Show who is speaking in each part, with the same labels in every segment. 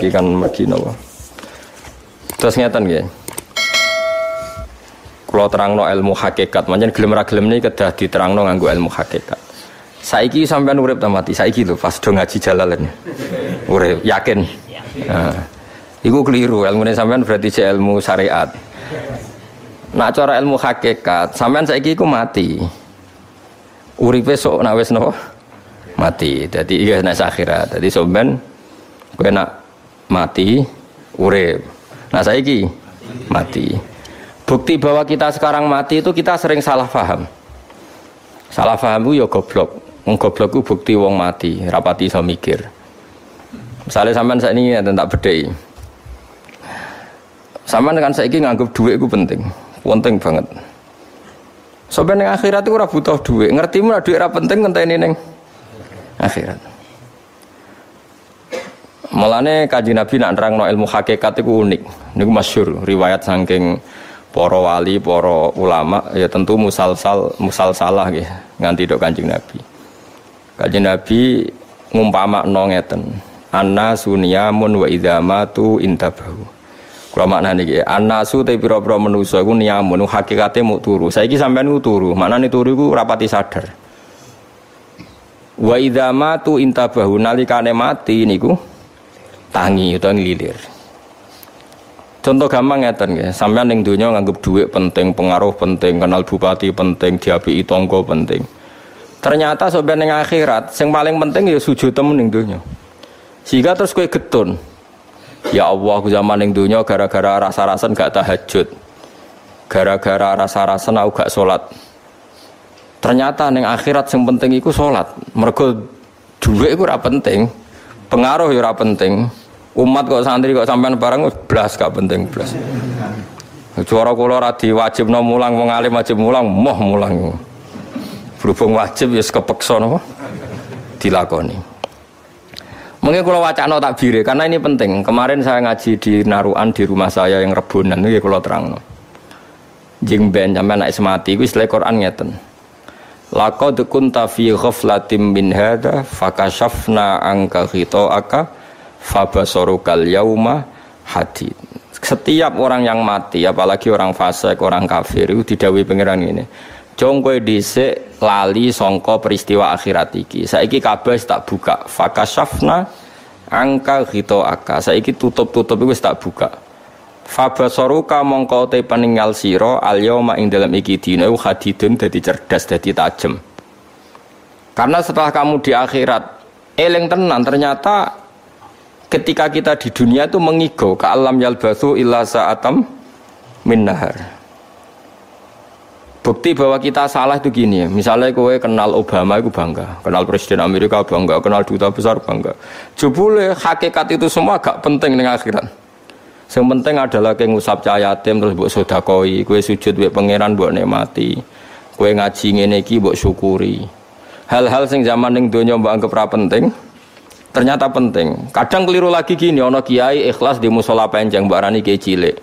Speaker 1: niki kan Madinah. Terus ngeten nggih. Kula terangno ilmu hakikat, pancen gelem ra gelem niki kedah diterangno nganggo ilmu hakikat. Saiki sampean urip ta mati? Saiki lho pas do ngaji jalalan. Urip, yakin. Nah, iku keliru, ilmune sampean berarti cek ilmu syariat. Nak cara ilmu hakikat, sampean saiki iku mati. Uripe sok nak wis napa? Mati. Dadi iki nek akhirat. Dadi sampean kowe nak mati urip. Nah saiki mati. Bukti bahwa kita sekarang mati itu kita sering salah paham. Salah paham itu ya goblok. Wong goblok itu bukti wong mati, rapati iso mikir. Misalnya sampean saat ini tak bedai. Sampean kan saiki nganggep duit itu penting, penting banget. Sampai neng akhirat itu ora butuh duit, ngerti mana duit ora penting ngenteni neng akhirat. Mulane kaji Nabi nak nerangno ilmu hakikat itu unik. Niku masyhur riwayat saking para wali, para ulama ya tentu musalsal musalsalah nggih nganti dok Kanjeng Nabi. Kanjeng Nabi ngumpama ngeten. Anna sunyamun wa idzamatu intabahu. Kula maknane iki, annasu te pira-pira manusa iku niyamun hakikate mau turu. Saiki sampean ku turu, maknane turu iku rapati sadar. Wa idzamatu intabahu nalikane mati niku tangi utawa nglilir. Contoh gampang ngeten nggih, sampean ning donya nganggep duit penting, pengaruh penting, kenal bupati penting, diapi tonggo penting. Ternyata sampean ning akhirat, sing paling penting ya sujud temen ning donya. Sehingga terus kowe getun. Ya Allah, aku zaman ning donya gara-gara rasa-rasan gak tahajud. Gara-gara rasa-rasan aku gak salat. Ternyata ning akhirat sing penting iku salat. Mergo duit iku ora penting, pengaruh ya ora penting. Umat kok santri kok sampean barang blas gak penting blas. Suara kula ora diwajibno mulang wong alim wajib mulang, moh mulang. Berhubung wajib ya kepeksa napa dilakoni. Mungkin kalau wacana takbir karena ini penting. Kemarin saya ngaji di Naruan di rumah saya yang Rebunan ini kalau terang. Jing ben sampai anak semati itu istilah Quran ngeten. Laqad kunta fi ghaflatin min hadza fakashafna anka aka fabasorukal yauma hadid. Setiap orang yang mati, apalagi orang fasik, orang kafir itu didawi pangeran ini. Jong kowe dhisik lali songko peristiwa akhirat iki. Saiki kabeh tak buka. Fakashafna angka ghito aka. Saiki tutup-tutup iku tak buka. Fabasoruka mongko te peninggal siro al yauma ing dalam iki dina hadidun dadi cerdas dadi tajem. Karena setelah kamu di akhirat eling tenan ternyata ketika kita di dunia itu mengigo ke alam yalbathu illa sa'atam min nahar. Bukti bahwa kita salah itu gini ya. Misalnya kowe kenal Obama itu bangga, kenal Presiden Amerika bangga, kenal duta besar bangga. Jebule hakikat itu semua gak penting dengan akhirat. Yang penting adalah kayak ngusap cahaya yatim terus buat sodakoi, kue sujud buat pangeran buat nikmati, kue ngaji ngene iki buat syukuri. Hal-hal sing zaman ning donya mbak anggap penting, ternyata penting. Kadang keliru lagi gini, ono kiai ikhlas di musola panjang mbak Rani kiai cilik.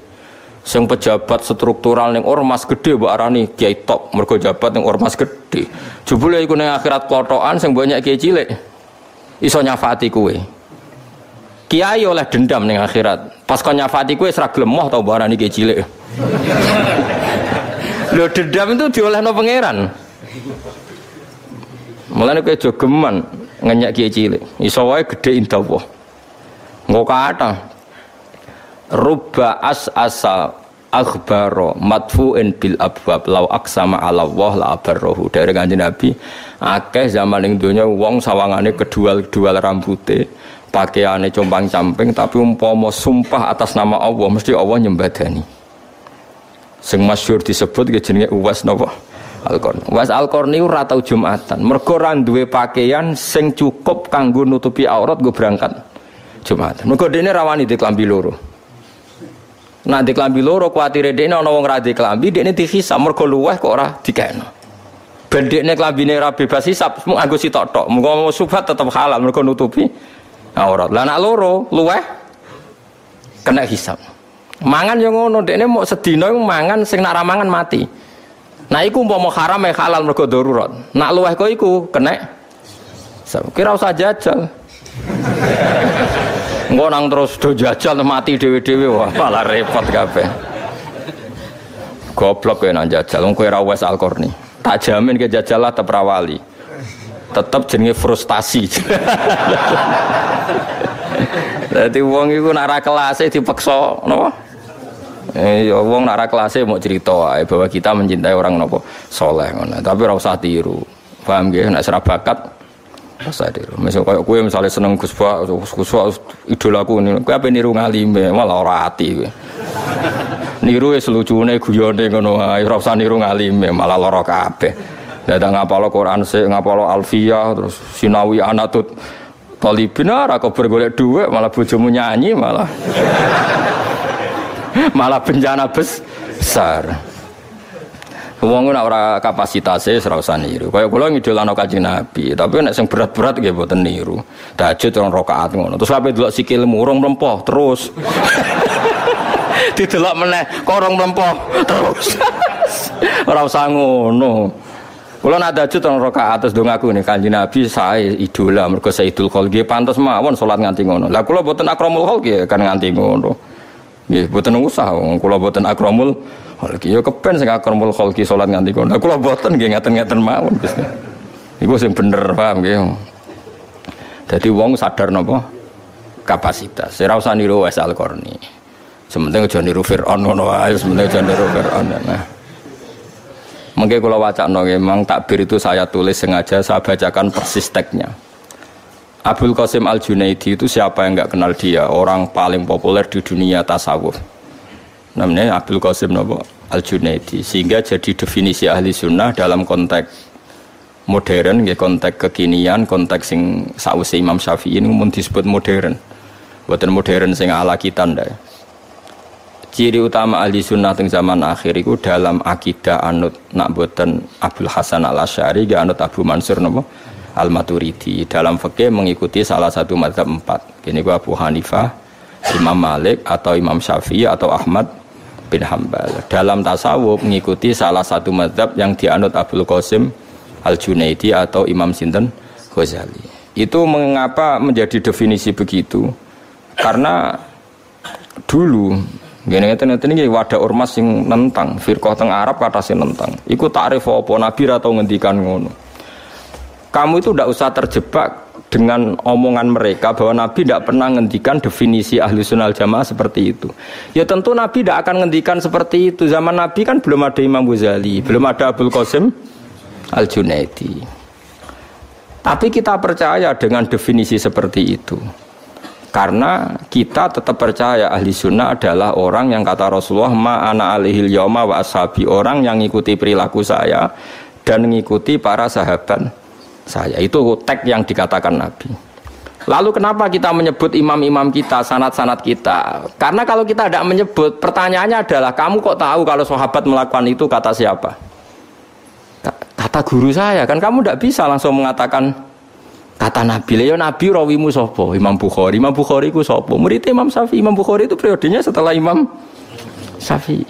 Speaker 1: Sing pejabat struktural ning ormas gede mbak Rani kiai top, mergo jabat ning ormas gede. Jebule iku ning akhirat klotokan sing banyak kiai cilik. Iso nyafati kue. Kiai oleh dendam ning akhirat. Pas kon nyafati kue serak lemoh tau mbak Rani kiai cilik. Lho dendam itu diolehno pangeran. Mulane kowe jogeman ngenyak kiai cilik. Iso wae gedhe indah Allah. Engko kata rubba as asa akhbaro matfu'in bil abwab. Law aksama ala Allah la abarrohu. Dari kanjeng Nabi akeh zaman ning donya wong sawangane kedua-kedua rambute pakaiane compang camping tapi umpama sumpah atas nama Allah mesti Allah nyembadani. Sing masyhur disebut jenenge Uwas napa Alkorn. Was Alkorn niku ora tau Jumatan. Mergo ora pakaian sing cukup kanggo nutupi aurat gue berangkat Jumatan. Mergo dene rawani di klambi loro. Nah di klambi loro kuatire dene ana wong ra di dene dihisab mergo luweh kok ora dikeno. Ben dekne klambine ra bebas hisab, mung anggo sitok tok. Muga mau subhat tetep halal mergo nutupi aurat. Lah nak loro luweh kena hisab. Mangan yang ngono dekne mau sedina mangan sing nak mati. Nah iku mau haram ya halal mergo darurat. Nak luweh kok iku kena. Kira usah jajal. Engko nang terus do jajal mati dhewe-dhewe wah malah repot kabeh. Goblok kowe nang jajal wong kowe ra wes Al-Qurni. Tak jamin ke jajal lah tetep rawali. Tetep frustasi. Dadi wong iku nak ra kelase dipaksa napa? Eh, ya wong nak kelase mau cerita wae bahwa kita mencintai orang nopo soleh ngono. Tapi ora usah tiru. Paham nggih? Nek ora bakat Masa tiru. Misal kayak kue misalnya seneng Gus Ba, Gus Ba idolaku. Kue apa niru ngalime, malah ora ati kue. Niru ya selucune guyone ngono ae, ora usah niru ngalime, malah lara kabeh. Datang ngapalo Quran sik, ngapalo Alfiyah, terus Sinawi Anatut. Talibin ora kok bergolek dhuwit, malah bojomu nyanyi malah. Malah bencana besar. Wong ora ora kapasitasé ora usah niru. Kaya kula ngidolano Kanjeng Nabi, tapi nek sing berat-berat nggih mboten niru. Tahajud rong rakaat ngono. Terus sampe delok sikilmu urung mlempoh terus. Didelok meneh korong mlempoh terus. ora usah ngono. Kula nak tahajud rong rakaat terus dongaku nih Kanjeng Nabi saya idola mergo Sayyidul Khalqi pantes mawon salat nganti ngono. Lah kula mboten akramul khalqi kan nganti ngono. Nggih, mboten usah kula mboten akramul Khalqi ya kepen sing akramul khalqi salat nganti kono. Kula boten nggih ngaten-ngaten mawon Gusti. Iku sing bener paham nggih. Dadi wong sadar napa kapasitas. Ora usah niru Wes Al-Qarni. Sementing aja niru Firaun ngono wae, sementing aja niru Firaun. Nah. Mungkin kalau wacana memang takbir itu saya tulis sengaja saya bacakan persis teksnya. Abdul Qasim Al Junaidi itu siapa yang nggak kenal dia? Orang paling populer di dunia tasawuf. Namanya Abdul Qasim Al Junaidi sehingga jadi definisi ahli sunnah dalam konteks modern ya konteks kekinian konteks sing sausi Imam Syafi'i ini umum disebut modern. Buatan modern sing ala kita ndak. Ciri utama ahli sunnah teng zaman akhir itu dalam akidah anut nak buatan Abdul Hasan al Ashari ga anut Abu Mansur nopo al Maturidi dalam fikih mengikuti salah satu madhab empat ini gua Abu Hanifah Imam Malik atau Imam Syafi'i atau Ahmad bin Hambal. Dalam tasawuf mengikuti salah satu madhab yang dianut Abdul Qasim Al-Junaidi atau Imam Sinten Ghazali. Itu mengapa menjadi definisi begitu? Karena dulu gini ngeten ini wadah ormas sing nentang firqah teng Arab kata sing nentang. Iku takrif apa nabi atau ngendikan ngono. Kamu itu tidak usah terjebak dengan omongan mereka bahwa Nabi tidak pernah ngendikan definisi ahli sunnah jamaah seperti itu. Ya tentu Nabi tidak akan ngendikan seperti itu. Zaman Nabi kan belum ada Imam Ghazali, belum ada Abdul Qasim Al Junaidi. Tapi kita percaya dengan definisi seperti itu. Karena kita tetap percaya ahli sunnah adalah orang yang kata Rasulullah ma ana alihil yoma wa ashabi orang yang mengikuti perilaku saya dan mengikuti para sahabat saya. Itu tag yang dikatakan Nabi. Lalu kenapa kita menyebut imam-imam kita, sanat-sanat kita? Karena kalau kita tidak menyebut, pertanyaannya adalah kamu kok tahu kalau sahabat melakukan itu kata siapa? Kata guru saya, kan kamu tidak bisa langsung mengatakan kata Nabi. Ya Nabi rawimu sopo, Imam Bukhari. Imam Bukhari ku sopo. Murid Imam Syafi'i. Imam Bukhari itu periodenya setelah Imam Syafi'i.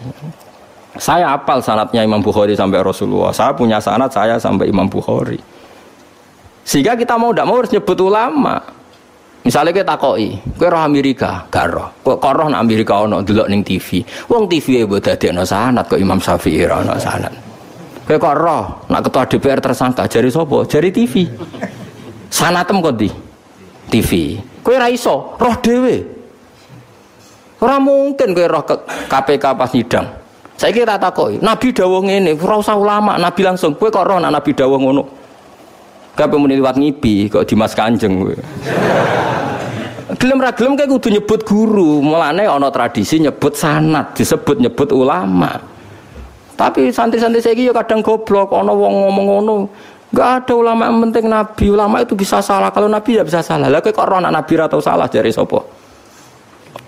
Speaker 1: Saya apal sanatnya Imam Bukhari sampai Rasulullah. Saya punya sanat saya sampai Imam Bukhari. Sehingga kita mau tidak mau harus nyebut ulama. Misalnya kita takoi, kue roh Amerika, gak roh. Kok roh Amerika ono dulu neng TV. Wong TV e buat dadi no sanat kok Imam Syafi'i ono sanat. Kue kok roh nak ketua DPR tersangka jari sopo, jari TV. Sanatem kok di TV. Kue raiso, roh dewe. Orang mungkin kue roh ke KPK pas sidang. Saya kira takoi, Nabi dawong ini, ora ulama, Nabi langsung. Kue kok roh Nabi dawong ngono. Kape muni liwat ngipi kok Dimas Kanjeng. Gelem ra gelem kayak kudu nyebut guru, mulane ana tradisi nyebut sanat, disebut nyebut ulama. Tapi santri-santri yo kadang goblok, ana wong ngomong ngono. Enggak ada ulama yang penting nabi, ulama itu bisa salah. Kalau nabi ya bisa salah. Lah kok ora nabi atau salah jari sapa?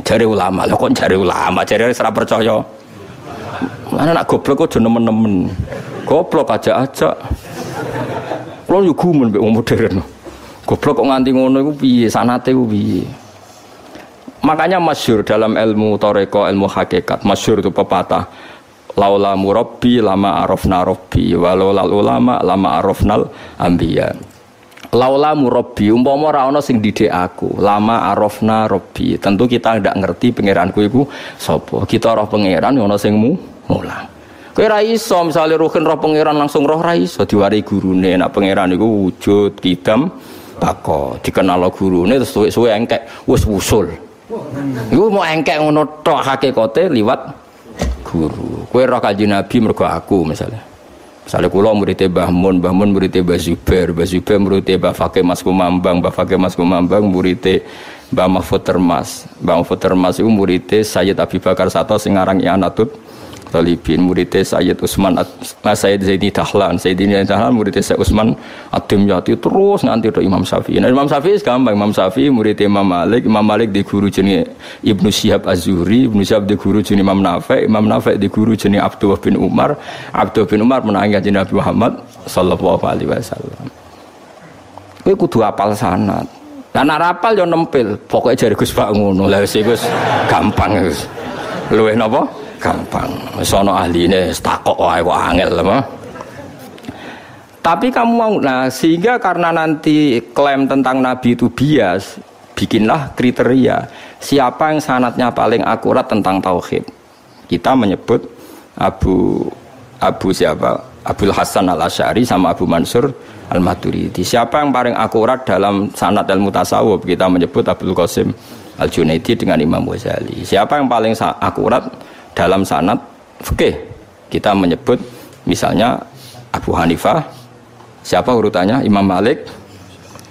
Speaker 1: Jari ulama. Lah kok jari ulama, jari ora percaya. Mana nak goblok kok nemen-nemen. Goblok aja-aja. Kulo yo gumun mbek wong modern. Goblok kok nganti ngono iku piye sanate iku piye. Makanya masyur dalam ilmu toreko, ilmu hakikat, masyur itu pepatah. Laula murabbi lama arafna rabbi, walau lal ulama lama arafnal ambiya. Laula murabbi umpama ora ana sing didik aku, lama arafna rabbi. Tentu kita tidak ngerti pangeranku iku sapa. Kita roh pangeran ana sing mu mulang. Kowe ra iso misale ruhin roh pangeran langsung roh ra iso diwari gurune. Nek pangeran iku wujud kidam bako dikenal gurune terus suwe-suwe engkek wis wusul. Iku mau engkek ngono tok hakikate liwat guru. Kowe roh kanjeng Nabi mergo aku misalnya. Misalnya kulo muridnya Mbah Mun, Mbah Mun muridnya Mbah Zubair, Mbah Zubair muridnya Mbah Fakih Mas Kumambang, Mbah Mas Kumambang muridnya Mbah Mahfud Termas. Mbah Mahfud itu muridnya Sayyid Abi Bakar Sato sing aran Ianatut Talibin muridnya Sayyid Usman nah, Sayyid Zaini Dahlan. Zaini Dahlan muridnya Sayyid Usman Ad-Dimyati terus nanti ke Imam Syafi'i. Nah, Imam Syafi'i gampang. Imam Syafi'i muridnya Imam Malik. Imam Malik di guru jenis Ibnu Syihab Az-Zuhri. Ibnu Syihab di guru jenis Imam Nafi. Imam Nafi di guru jenis Abdullah bin Umar. Abdullah bin Umar menangis jenis Nabi Muhammad Sallallahu Alaihi Wasallam. Kowe kudu apal sanat karena rapal yo nempel pokoknya jari Gus Pak ngono. Lah Gus gampang Gus luweh napa gampang. Sono ahline takok wae kok angel apa. Tapi kamu mau nah sehingga karena nanti klaim tentang nabi itu bias, bikinlah kriteria siapa yang sanatnya paling akurat tentang tauhid. Kita menyebut Abu Abu siapa? Abdul Hasan Al Asyari sama Abu Mansur Al Maturidi. Siapa yang paling akurat dalam sanat ilmu tasawuf? Kita menyebut Abdul Qasim Al Junaidi dengan Imam Ghazali. Siapa yang paling akurat dalam sanat fikih. Kita menyebut misalnya Abu Hanifah siapa urutannya? Imam Malik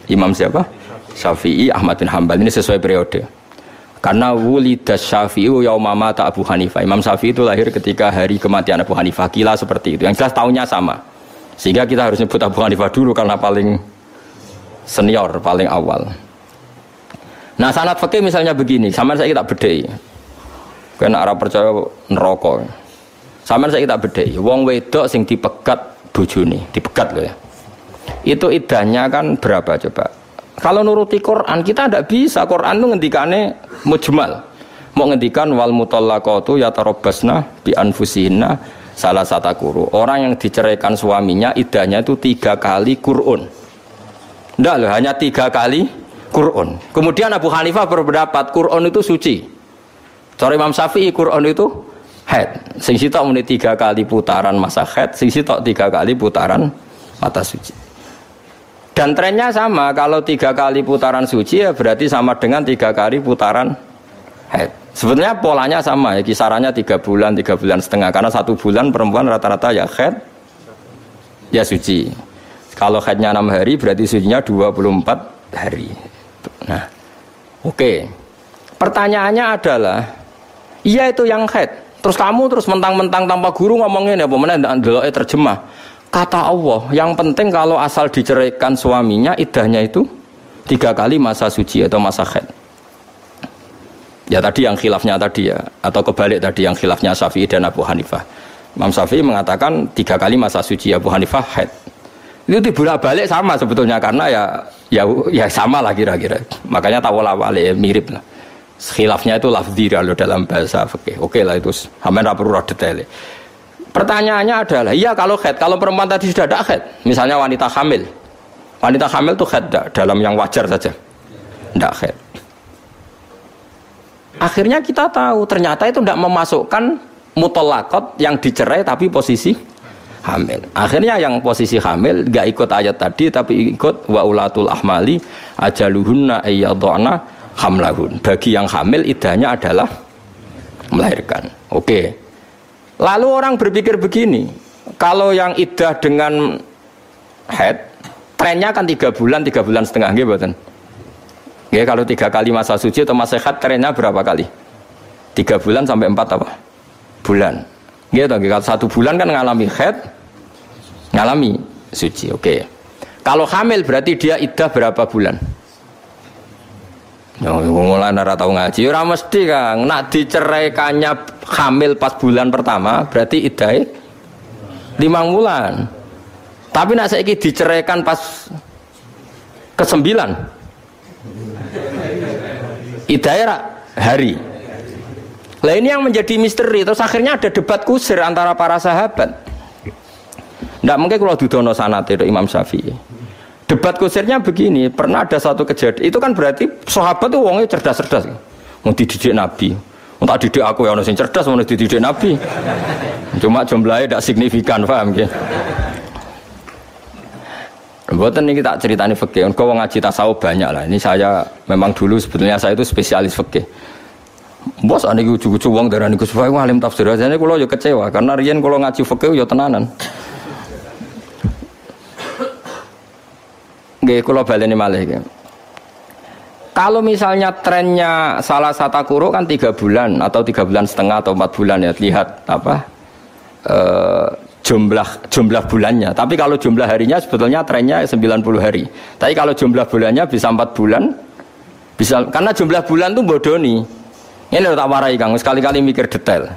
Speaker 1: Imam siapa? Syafi'i Ahmad bin Hambal ini sesuai periode. Karena wulidas Syafi'i yaumama tak Abu Hanifah. Imam Syafi'i itu lahir ketika hari kematian Abu Hanifah. Kila seperti itu. Yang jelas tahunnya sama. Sehingga kita harus nyebut Abu Hanifah dulu karena paling senior paling awal. Nah sanat fikih misalnya begini. Sama saya kita bedai Kena arah percaya neraka. Sama saya kita beda. Wong wedok sing dipegat bojone, dipegat loh ya. Itu idahnya kan berapa coba? Kalau nuruti Quran kita tidak bisa. Quran itu ngendikane mujmal. Mau ngendikan wal mutallaqatu yatarabbasna bi anfusihinna salah satu kuru. Orang yang diceraikan suaminya idahnya itu tiga kali Quran. Tidak loh, hanya tiga kali Quran. Kemudian Abu Hanifah berpendapat Quran itu suci. Cara Imam Syafi'i Quran itu head. Sing sitok muni tiga kali putaran masa head, sing sitok tiga kali putaran mata suci. Dan trennya sama, kalau tiga kali putaran suci ya berarti sama dengan tiga kali putaran head. Sebetulnya polanya sama ya, kisarannya tiga bulan, tiga bulan setengah. Karena satu bulan perempuan rata-rata ya head, ya suci. Kalau headnya enam hari berarti sucinya 24 hari. Nah, oke. Okay. Pertanyaannya adalah Iya itu yang head. Terus kamu terus mentang-mentang tanpa guru ngomongin ya, pemenang ndelok terjemah. Kata Allah, yang penting kalau asal diceraikan suaminya, idahnya itu tiga kali masa suci atau masa head. Ya tadi yang khilafnya tadi ya, atau kebalik tadi yang khilafnya Syafi'i dan Abu Hanifah. Imam Syafi'i mengatakan tiga kali masa suci Abu Hanifah head. Itu dibolak balik sama sebetulnya karena ya ya ya sama lah kira-kira. Makanya tawala wale mirip lah. Khilafnya itu lafzi kalau dalam bahasa fikih. Oke lah itu. Hamen perlu detail. Pertanyaannya adalah, iya kalau head, kalau perempuan tadi sudah ada head, misalnya wanita hamil, wanita hamil itu head dalam yang wajar saja, tidak head. Akhirnya kita tahu ternyata itu tidak memasukkan mutolakot yang dicerai tapi posisi hamil. Akhirnya yang posisi hamil gak ikut ayat tadi tapi ikut wa ulatul ahmali ajaluhunna ayyadhana hamlahun. Bagi yang hamil idahnya adalah melahirkan. Oke. Lalu orang berpikir begini, kalau yang idah dengan head, trennya kan tiga bulan, tiga bulan setengah, gitu kan? Ya, kalau tiga kali masa suci atau masa head, trennya berapa kali? Tiga bulan sampai empat apa? Bulan. Gitu, kalau satu bulan kan ngalami head, ngalami suci. Oke. Kalau hamil berarti dia idah berapa bulan? Ya, mulai nara tahu ngaji, ora mesti kang. Nak diceraikannya hamil pas bulan pertama, berarti idai lima bulan. Tapi nak saya diceraikan pas ke sembilan, idai hari. Lah ini yang menjadi misteri. Terus akhirnya ada debat kusir antara para sahabat. Tidak mungkin kalau dudono sanat itu Imam Syafi'i. Debat kusirnya begini, pernah ada satu kejadian. Itu kan berarti sahabat tuh wongnya cerdas-cerdas. Mau dididik Nabi. Tak didik aku yang sing cerdas, mau dididik Nabi. Cuma jumlahnya tidak signifikan, paham ya? Buatan ini tak ceritani fikih. Kau ngaji tasawuf banyak lah. Ini saya memang dulu sebetulnya saya itu spesialis fikih. Bos ane ujug-ujug wong darani Gus Fai alim tafsir. Jadi kalau ya kecewa karena riyen kalau ngaji fikih ya tenanan. Nggih kula baleni malih. Kalau misalnya trennya salah satu kuro kan tiga bulan atau tiga bulan setengah atau empat bulan ya lihat apa eh, jumlah jumlah bulannya. Tapi kalau jumlah harinya sebetulnya trennya 90 hari. Tapi kalau jumlah bulannya bisa 4 bulan, bisa karena jumlah bulan tuh bodoni. Ini lo tak warai Kang, sekali-kali mikir detail.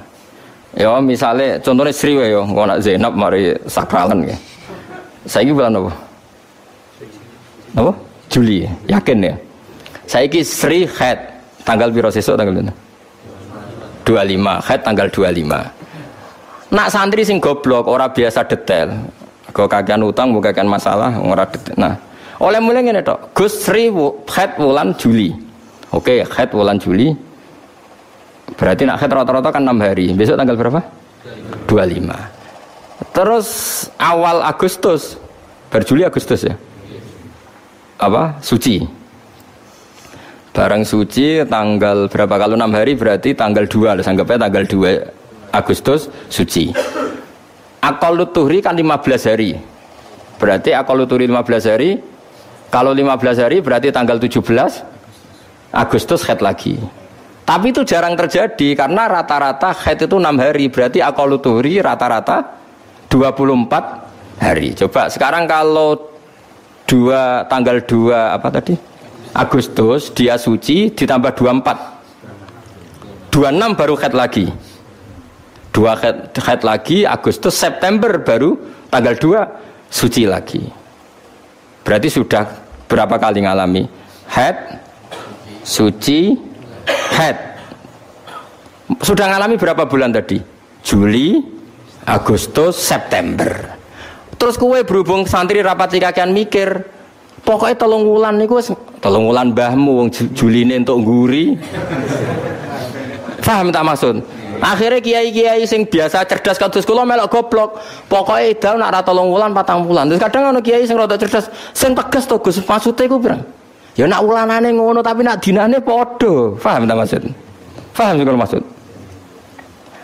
Speaker 1: Ya misalnya contohnya Sri ya, kalau nak Zainab mari sakralan ya. Saya bulan apa? Apa? Juli, yakin ya? Saya ini Sri head tanggal biro sesuk tanggal 25, head tanggal 25. Nak santri sing goblok ora biasa detail. Kau kagian utang bukan kagian masalah ora detail. Nah, oleh mulai ngene tok. Gus Sri head bulan Juli. Oke, head bulan Juli. Berarti nak head rata-rata kan 6 hari. Besok tanggal berapa? 25. Terus awal Agustus. Berjuli Agustus ya. Apa? Suci. Barang suci tanggal berapa kalau 6 hari berarti tanggal 2 anggapnya tanggal 2 Agustus suci. Akal tuhri kan 15 hari. Berarti akal tuhri 15 hari. Kalau 15 hari berarti tanggal 17 Agustus head lagi. Tapi itu jarang terjadi karena rata-rata head itu 6 hari. Berarti akal tuhri rata-rata 24 hari. Coba sekarang kalau dua tanggal 2 apa tadi? Agustus dia suci ditambah 24. 26 baru head lagi. Dua head, head lagi Agustus September baru tanggal 2 suci lagi. Berarti sudah berapa kali ngalami? Head suci head. Sudah ngalami berapa bulan tadi? Juli Agustus September terus kue berhubung santri rapat kakian mikir pokoknya tolong wulan nih tolong wulan bahmu Juli ini untuk guri paham tak maksud Akhirnya kiai-kiai sing biasa cerdas kados kula melok goblok. Pokoke edan nak ra tolong wulan patang wulan. Terus kadang ono kiai sing rada cerdas, sing tegas to Gus, maksude ku pirang? Ya nak wulanane ngono tapi nak dinane padha. Paham ta maksud? Paham sing maksud?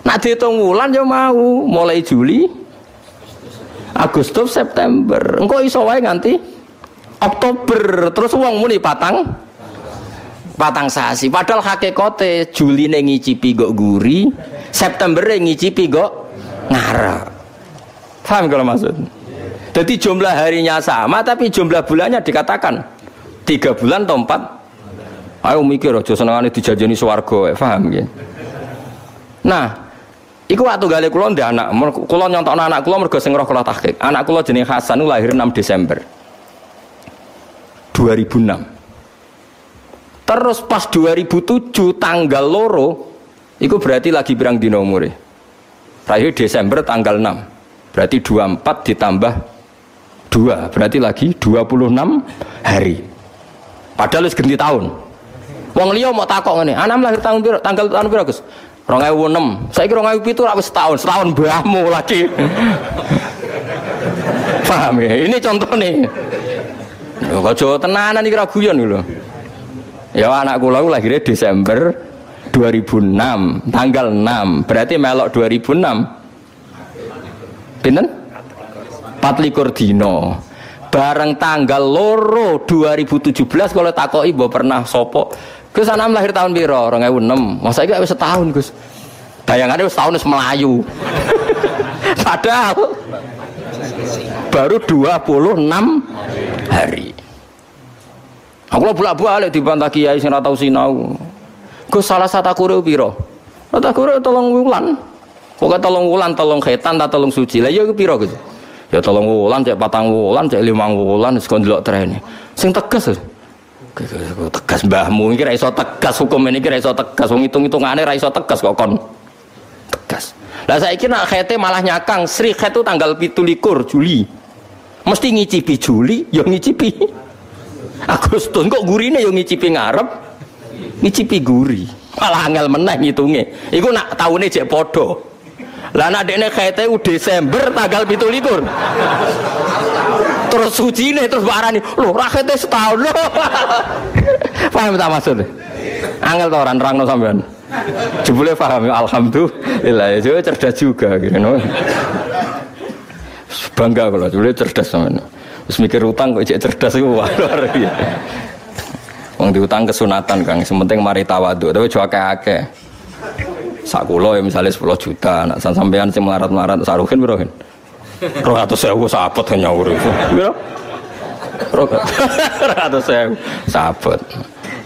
Speaker 1: Nak dihitung wulan ya mau mulai Juli Agustus September. Engko iso wae nganti Oktober. Terus wong muni patang patang sasi. Padahal hakikate Juli ngicipi gok guri September ngicipi gok ngara paham kalau maksud? Jadi jumlah harinya sama tapi jumlah bulannya dikatakan tiga bulan atau empat. Ayo mikir aja senengane dijajani swarga paham ya nah Iku waktu gale kula ndek anak, kula nyontokno anak kula mergo sing roh kula. Anak kula jenenge Hasan lahir 6 Desember 2006. Terus pas 2007 tanggal loro itu berarti lagi berang dino umure. Terakhir Desember tanggal 6. Berarti 24 ditambah 2, berarti lagi 26 hari. Padahal wis ganti tahun. Wong liya mau takok ngene, anam lahir tahun piro? Tanggal tahun? 2006. Saiki 2007 ora wis setahun, setahun mbahmu lagi. Paham ya? Ini contoh nih. Kok tenanan iki ra guyon lho. Ya anak kula lahirnya Desember 2006, tanggal 6. Berarti melok 2006. Pinten? 24 dino. Bareng tanggal loro 2017 kalau takoki mbok pernah sopo. Gus anak lahir tahun piro? 2006. Masa iki wis setahun, Gus. Bayangannya wis setahun wis melayu. Padahal baru 26 hari. Aku lo bolak balik di bantah kiai sing tau sinau. Gue salah satu kure piro. Rata kure tolong wulan. Pokoknya tolong wulan, tolong khaitan, tak tolong suci. Lah ya piro gitu. Ya tolong wulan, cek patang wulan, cek limang wulan, delok trene. Sing tegas. Tegas mbahmu iki ra iso tegas hukum ini kira iso tegas wong hitung-hitungane ra iso tegas kok kon. Tegas. Lah saiki nak khete malah nyakang Sri khet itu tanggal 17 Juli. Mesti ngicipi Juli, yo ngicipi Agustus. Kok gurine yo ngicipi ngarep, ngicipi guri. Malah angel meneh ngitunge. Iku nak taune jek padha. Lah nak dekne kete Desember tanggal 17. Terus suci nih terus barani lho rakete setahun lho. Paham tak maksudnya? Angel to orang nerangno sampean. Jebule paham ya alhamdulillah ya cerdas juga gitu. Bangga kalau jebule cerdas sampean. Terus mikir utang kok cek cerdas itu luar biasa. Wong diutang kesunatan Kang, sementing mari tawadhu, tapi cuma akeh-akeh. Sakulo ya misalnya 10 juta, nak sampean sing melarat-melarat saruhin piro kan? 200.000 sahabat hanya urip. Piro? 200.000 sahabat.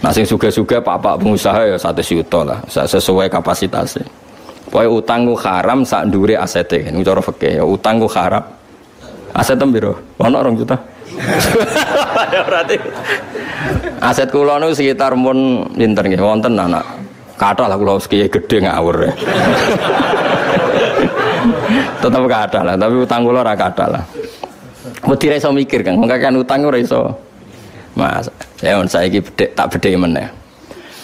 Speaker 1: Nah sing suga-suga pak-pak pengusaha ya satu juta lah, sesuai kapasitasnya. Pokoknya utang ku haram sak ndure asete, ini cara fikih ya utang ku haram. Aset piro? Ono orang juta. Berarti aset kula niku sekitar mun pinter nggih wonten anak. Kathah lah kula kiye gedhe ngawur. Tetap kathah lah, tapi utang kula ora kathah lah. Mesti ra iso mikir kan, mengko kan utang ora iso. Mas, saya saiki bedek tak bedhe meneh.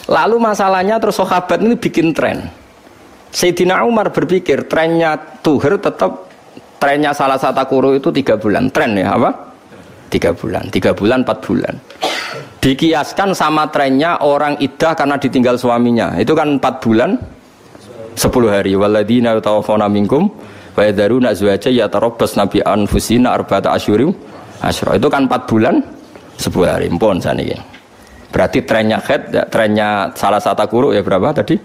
Speaker 1: Lalu masalahnya terus sahabat ini bikin tren. Sayyidina Umar berpikir trennya Tuher tetap trennya salah satu kuru itu tiga bulan tren ya apa tiga bulan tiga bulan empat bulan dikiaskan sama trennya orang idah karena ditinggal suaminya itu kan empat bulan sepuluh hari waladina tawafona minkum wa yadaruna azwaja ya tarobas nabi anfusina arba'ata asyurim asyra itu kan empat bulan sepuluh hari pun saniki berarti trennya head ya, trennya salah satu kuru ya berapa tadi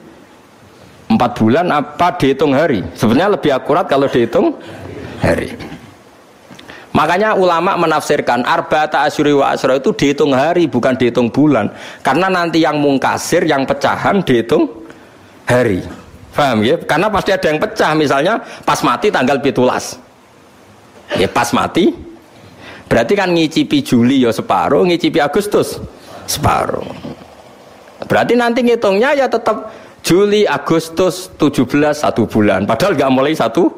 Speaker 1: empat bulan apa dihitung hari sebenarnya lebih akurat kalau dihitung hari. Makanya ulama menafsirkan arba'ata asyuri wa asyra itu dihitung hari bukan dihitung bulan. Karena nanti yang mungkasir, yang pecahan dihitung hari. Paham ya? Karena pasti ada yang pecah misalnya pas mati tanggal pitulas. Ya pas mati berarti kan ngicipi Juli ya separuh, ngicipi Agustus separuh. Berarti nanti ngitungnya ya tetap Juli, Agustus, 17 satu bulan. Padahal nggak mulai satu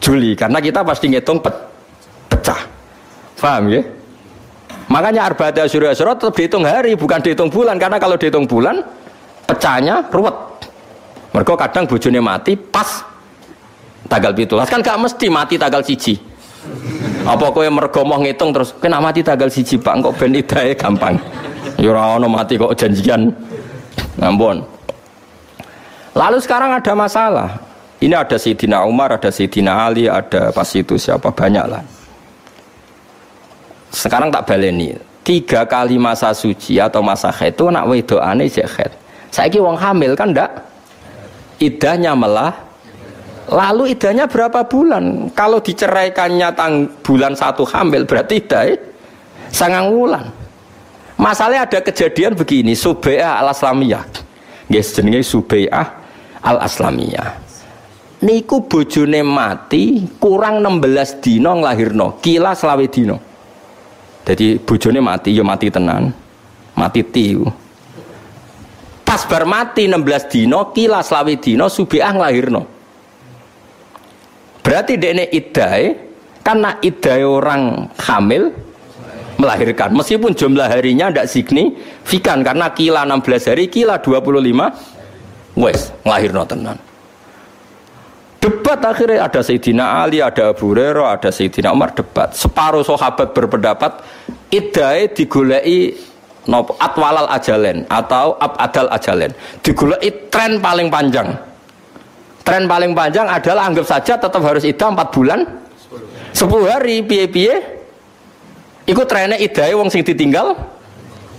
Speaker 1: Juli karena kita pasti ngitung pe pecah. Paham ya? Makanya asyura asyura tetap dihitung hari bukan dihitung bulan karena kalau dihitung bulan pecahnya ruwet. Mereka kadang bojone mati pas tanggal pitulas kan gak mesti mati tanggal siji. Apa kowe mergo mau ngitung terus kena mati tanggal siji Pak kok ben idae gampang. Ya ora ono mati kok janjian. Ngampun. Lalu sekarang ada masalah. Ini ada Sayyidina Umar, ada Sayyidina Ali, ada pas itu siapa banyak lah. Sekarang tak baleni. Tiga kali masa suci atau masa haid itu nak cek haid. Saya wong hamil kan ndak? Idahnya malah Lalu idahnya berapa bulan? Kalau diceraikannya tang bulan satu hamil berarti idah sangang bulan. Masalahnya ada kejadian begini, Subai'ah al-Aslamiyah. Guys, jenenge Subai'ah al-Aslamiyah niku bojone mati kurang 16 dino nglahirno kila selawe dino jadi bojone mati ya mati tenan mati tiu pas bar mati 16 dino kila selawe dino subiah nglahirno. Berarti dekne idai karena idai orang hamil melahirkan. Meskipun jumlah harinya tidak signifikan karena kila 16 hari kila 25 wes nglahirno tenan. Debat akhirnya ada Sayyidina Ali, ada Abu Hurairah, ada Sayyidina Umar debat. Separuh sahabat berpendapat idai digulai nopo atwalal ajalen atau abadal ajalen. Digulai tren paling panjang. Tren paling panjang adalah anggap saja tetap harus idah 4 bulan 10 hari piye-piye ikut trennya idai wong sing ditinggal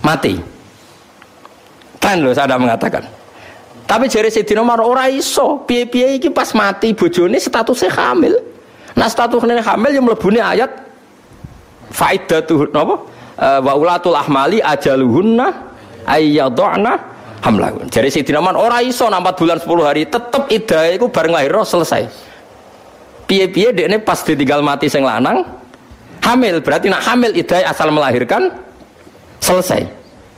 Speaker 1: mati. Tren loh saya ada mengatakan. Tapi jari Sayyidina Umar ora iso. Piye-piye iki pas mati bojone statusnya hamil. Nah statusnya hamil yang melebuni ayat faidatu napa? Uh, wa ulatul ahmali ajaluhunna ayyadhana hamlahun. Jari Sayyidina Umar ora iso 4 bulan 10 hari tetep idah iku bareng lahir selesai. Piye-piye dekne pas ditinggal mati sing lanang hamil berarti nak hamil idah asal melahirkan selesai.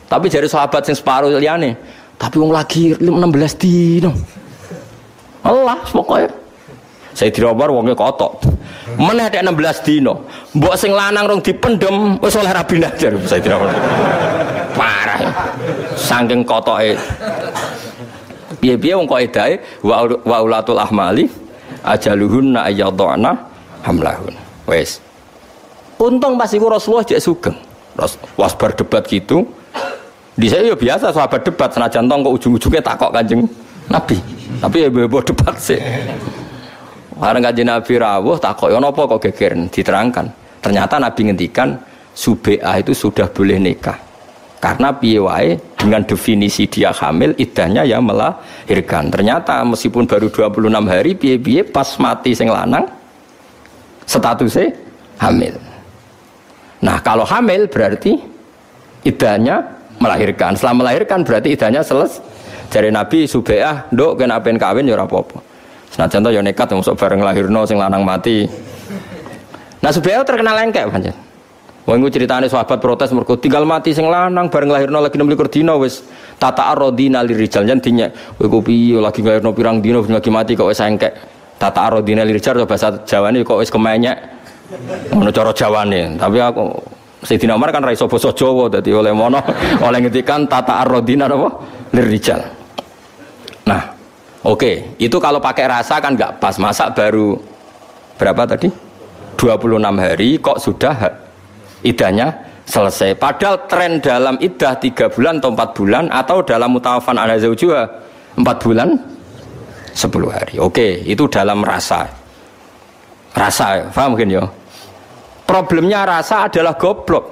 Speaker 1: Tapi jari sahabat sing separuh liyane tapi wong lagi 16 dino. Allah pokoknya. Saya dirobor wongnya kotok. Meneh ada 16 dino. Mbok sing lanang rong dipendem wis oleh rabi najar Sayyidina Umar. Parah. Ya. Saking kotoke. Piye-piye wong kok edae wa ulatul ahmali ajaluhunna ayyadhana hamlahun. Wes. Untung pas iku Rasulullah jek sugeng. Was berdebat gitu. Di saya ya biasa sahabat debat senajan tong ujung-ujungnya takok Kanjeng Nabi. Tapi ya bebo debat sih. Karena kanjeng Nabi rawuh takok ya napa kok geger diterangkan. Ternyata Nabi ngendikan Subeah itu sudah boleh nikah. Karena piye dengan definisi dia hamil idahnya ya melahirkan. Ternyata meskipun baru 26 hari piye-piye pas mati sing lanang statusnya hamil. Nah, kalau hamil berarti idahnya melahirkan. Setelah melahirkan berarti idahnya selesai. Dari Nabi Subeah, dok kena apen kawin ya apa-apa. Senajan to ya nekat masuk bareng lahirno sing lanang mati. Nah Subeah terkenal lengkek pancen. Wong iku critane sahabat protes mergo tinggal mati sing lanang bareng lahirno lagi 26 dina wis tata arodina lirijal jan dinyek kowe ku piye lagi lahirno pirang dina lagi mati kok wis engkek. Tata arodina lirijal bahasa Jawane kok wis kemenyek. Ngono cara Jawane. Tapi aku Sayyidina Umar kan ra iso basa Jawa oleh mono oleh ngendikan tata arodina apa lirijal. Oke, itu kalau pakai rasa kan nggak pas. Masak baru berapa tadi? 26 hari kok sudah idahnya selesai. Padahal tren dalam idah tiga bulan atau empat bulan atau dalam mutawafan ala zaujua empat bulan sepuluh hari. Oke, itu dalam rasa. Rasa, paham mungkin ya? Problemnya rasa adalah goblok.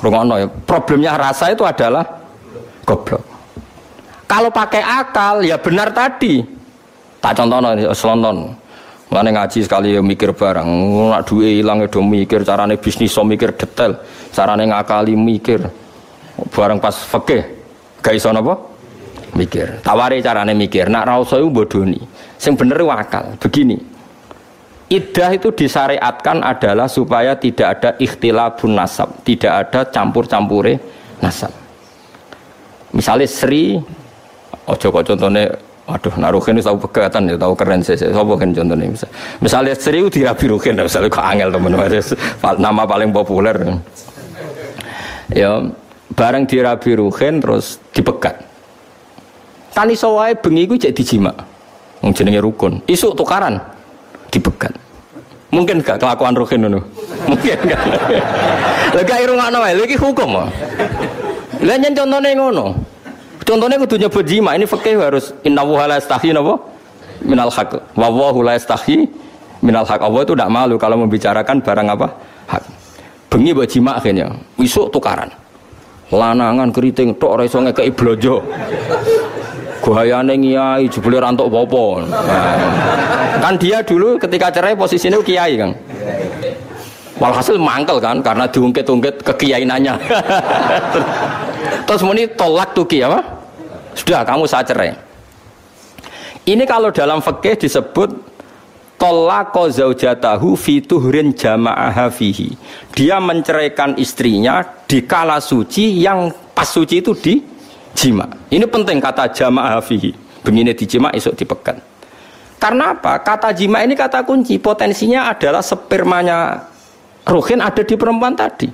Speaker 1: Ya. Problemnya rasa itu adalah goblok. Kalau pakai akal ya benar tadi. Tak contoh selonton. Mana ngaji sekali ya mikir barang, nak duit hilang ya mikir, carane bisnis so mikir detail, carane ngakali mikir, barang pas fakih, gak iso apa? Mikir, tawari carane mikir, nak rauso itu bodoni, sing bener wakal, begini, Idah itu disyariatkan adalah supaya tidak ada ikhtilafun nasab, tidak ada campur-campure nasab. Misalnya Sri, ojo kok contohnya Waduh, naruhin itu tahu pegatan ya, tahu keren sih. Sopo kan contohnya misal. Misalnya serius dirapi ruhin, misalnya kok angel teman-teman. Nama paling populer. Ya, bareng dirapi ruhin terus dipegat. Tani sawai bengi gue jadi. Wong jenenge rukun. Isu tukaran dipegat. Mungkin gak kelakuan ruhin itu? Mungkin gak. Lah gak irungakno wae, lagi hukum. Nyen contone ngono. Contohnya kudu nyebut jima. Ini fakih harus inna wuha la yastahi napa? Minal haq. Wa wahu la yastahi minal haq. Allah itu tidak malu kalau membicarakan barang apa? Hak. Bengi buat jima akhirnya. Wisuk tukaran. Lanangan keriting tok ora iso ngekeki blojo. Gayane ngiyai jebule rantuk apa nah. Kan dia dulu ketika cerai posisinya kiai, Kang. Walhasil mangkel kan karena diungkit-ungkit kekiainannya. Terus muni tolak tuh apa? Sudah kamu saya cerai. Ini kalau dalam fikih disebut tolako zaujatahu fituhrin jama'aha fihi. Dia menceraikan istrinya di kala suci yang pas suci itu di jima. Ini penting kata jama'aha fihi. Begini di jima esok dipegang. Karena apa? Kata jima ini kata kunci. Potensinya adalah spermanya Ruhin ada di perempuan tadi.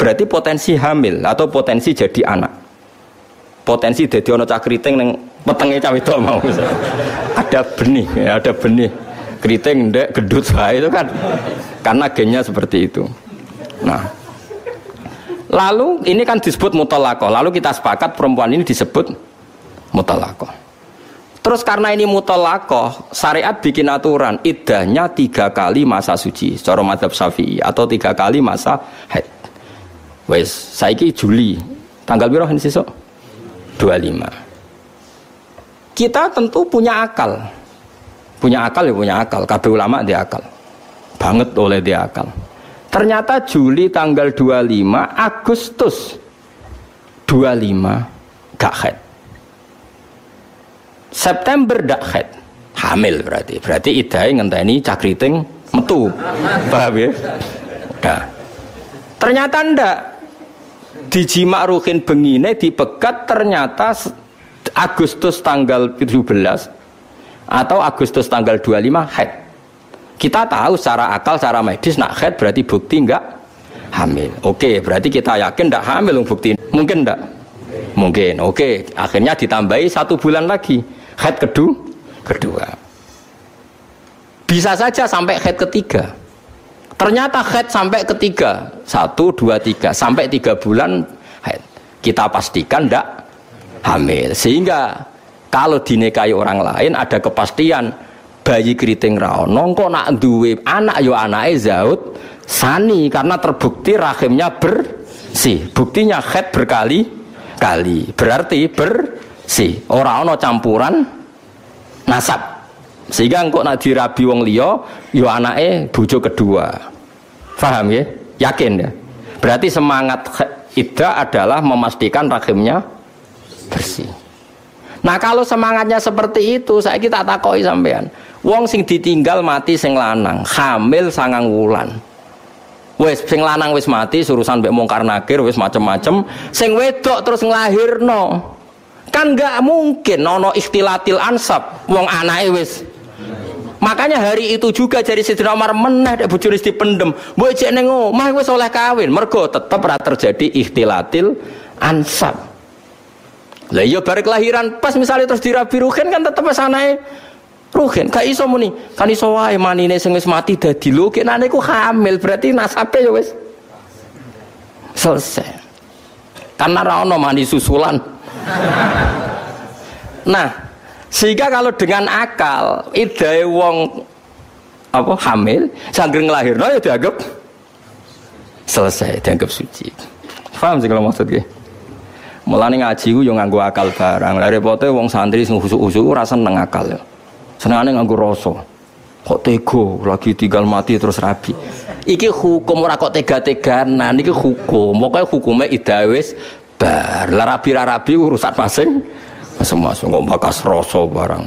Speaker 1: Berarti potensi hamil atau potensi jadi anak potensi jadi ono cah keriting neng petenge cah mau. Ada benih ya, ada benih. Keriting ndek gedut lah itu kan. Karena gennya seperti itu. Nah. Lalu ini kan disebut mutalako lalu kita sepakat perempuan ini disebut mutalako terus karena ini mutalako syariat bikin aturan. Idahnya tiga kali masa suci secara madhab syafi'i atau tiga kali masa haid. Wes saiki Juli. Tanggal berapa ini sesok 25 kita tentu punya akal. Punya akal ya punya akal. Kabeh ulama dia akal. Banget oleh dia akal. Ternyata Juli tanggal 25 Agustus 25 gak head. September gak head. Hamil berarti. Berarti idai ngenteni cakriting metu. Paham ya? Nah. ternyata ndak Jima ruhin bengine dipegat ternyata Agustus tanggal 17 atau Agustus tanggal 25 head Kita tahu secara akal, secara medis nak head berarti bukti enggak hamil. Oke, berarti kita yakin enggak hamil bukti. Mungkin enggak? Mungkin. Oke, akhirnya ditambahi satu bulan lagi. Head kedua, kedua. Bisa saja sampai head ketiga. Ternyata head sampai ketiga. Satu, dua, tiga. Sampai tiga bulan head. Kita pastikan enggak hamil. Sehingga kalau dinikahi orang lain ada kepastian bayi keriting raono kok nak duwe anak yo anake zaud sani karena terbukti rahimnya bersih. Buktinya head berkali kali. Berarti bersih. Orang ono campuran nasab. Sehingga engkau nak dirabi wong liya yo anake bojo kedua. Faham ya? Yakin ya? Berarti semangat iddah adalah memastikan rahimnya bersih. Nah kalau semangatnya seperti itu, saya kita takoi sampean. Wong sing ditinggal mati sing lanang, hamil sangang wulan. Wes sing lanang wis mati surusan mbek mungkar nakir wis macem-macem, sing wedok terus nglahirno. Kan nggak mungkin nono ikhtilatil ansab, wong anake wis Makanya hari itu juga jadi Sidina Umar meneh dek bojone dipendem. Mbok cek ning omah wis oleh kawin, mergo tetep ora terjadi ikhtilatil ansab. Lah iya barek kelahiran pas misalnya terus dirabi ruhin kan tetep sanae ruhin. Gak iso muni. Kan iso wae manine sing wis mati dadi lho kenane ku hamil berarti nasabe ya wis selesai. Karena ra ono mani susulan. nah, sehingga kalau dengan akal idai wong apa hamil sangger nglahirno ya dianggap selesai, dianggap suci. Paham sih kalau maksudnya? Mulane ngaji ku yo nganggo akal barang. Lah repote wong santri sing khusuk-khusuk ora seneng akal ya. Senengane nganggo rasa. Kok tego lagi tinggal mati terus rabi. Iki hukum ora kok tega-teganan, iki hukum. Pokoke hukume idawis bar. Lah rabi-rabi urusan masing masing-masing kok bakas rasa barang.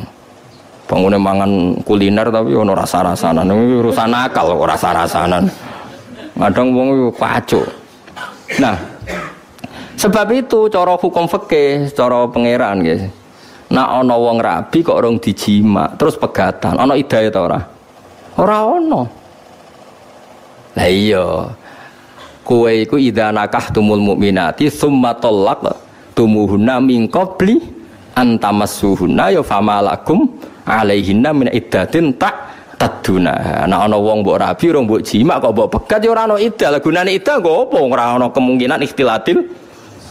Speaker 1: Bangunnya mangan kuliner tapi ono rasa-rasanan. Ini urusan akal kok rasa-rasanan. Kadang wong kacau. Nah, Sebab itu cara hukum fikih, cara pangeran guys. Nah ana wong rabi kok orang dijima, terus pegatan. Ana ida ta ora? Ora ana. Lah iya. Kowe iku idza nakahtumul mukminati tsumma talaq tumuhunna min antamassuhunna ya famalakum alaihinna min iddatin tak taduna. Nah ana wong mbok rabi, orang mbok jima kok mbok pegat ya ora ana iddah. Lah gunane iddah kok apa ora ana kemungkinan ikhtilatil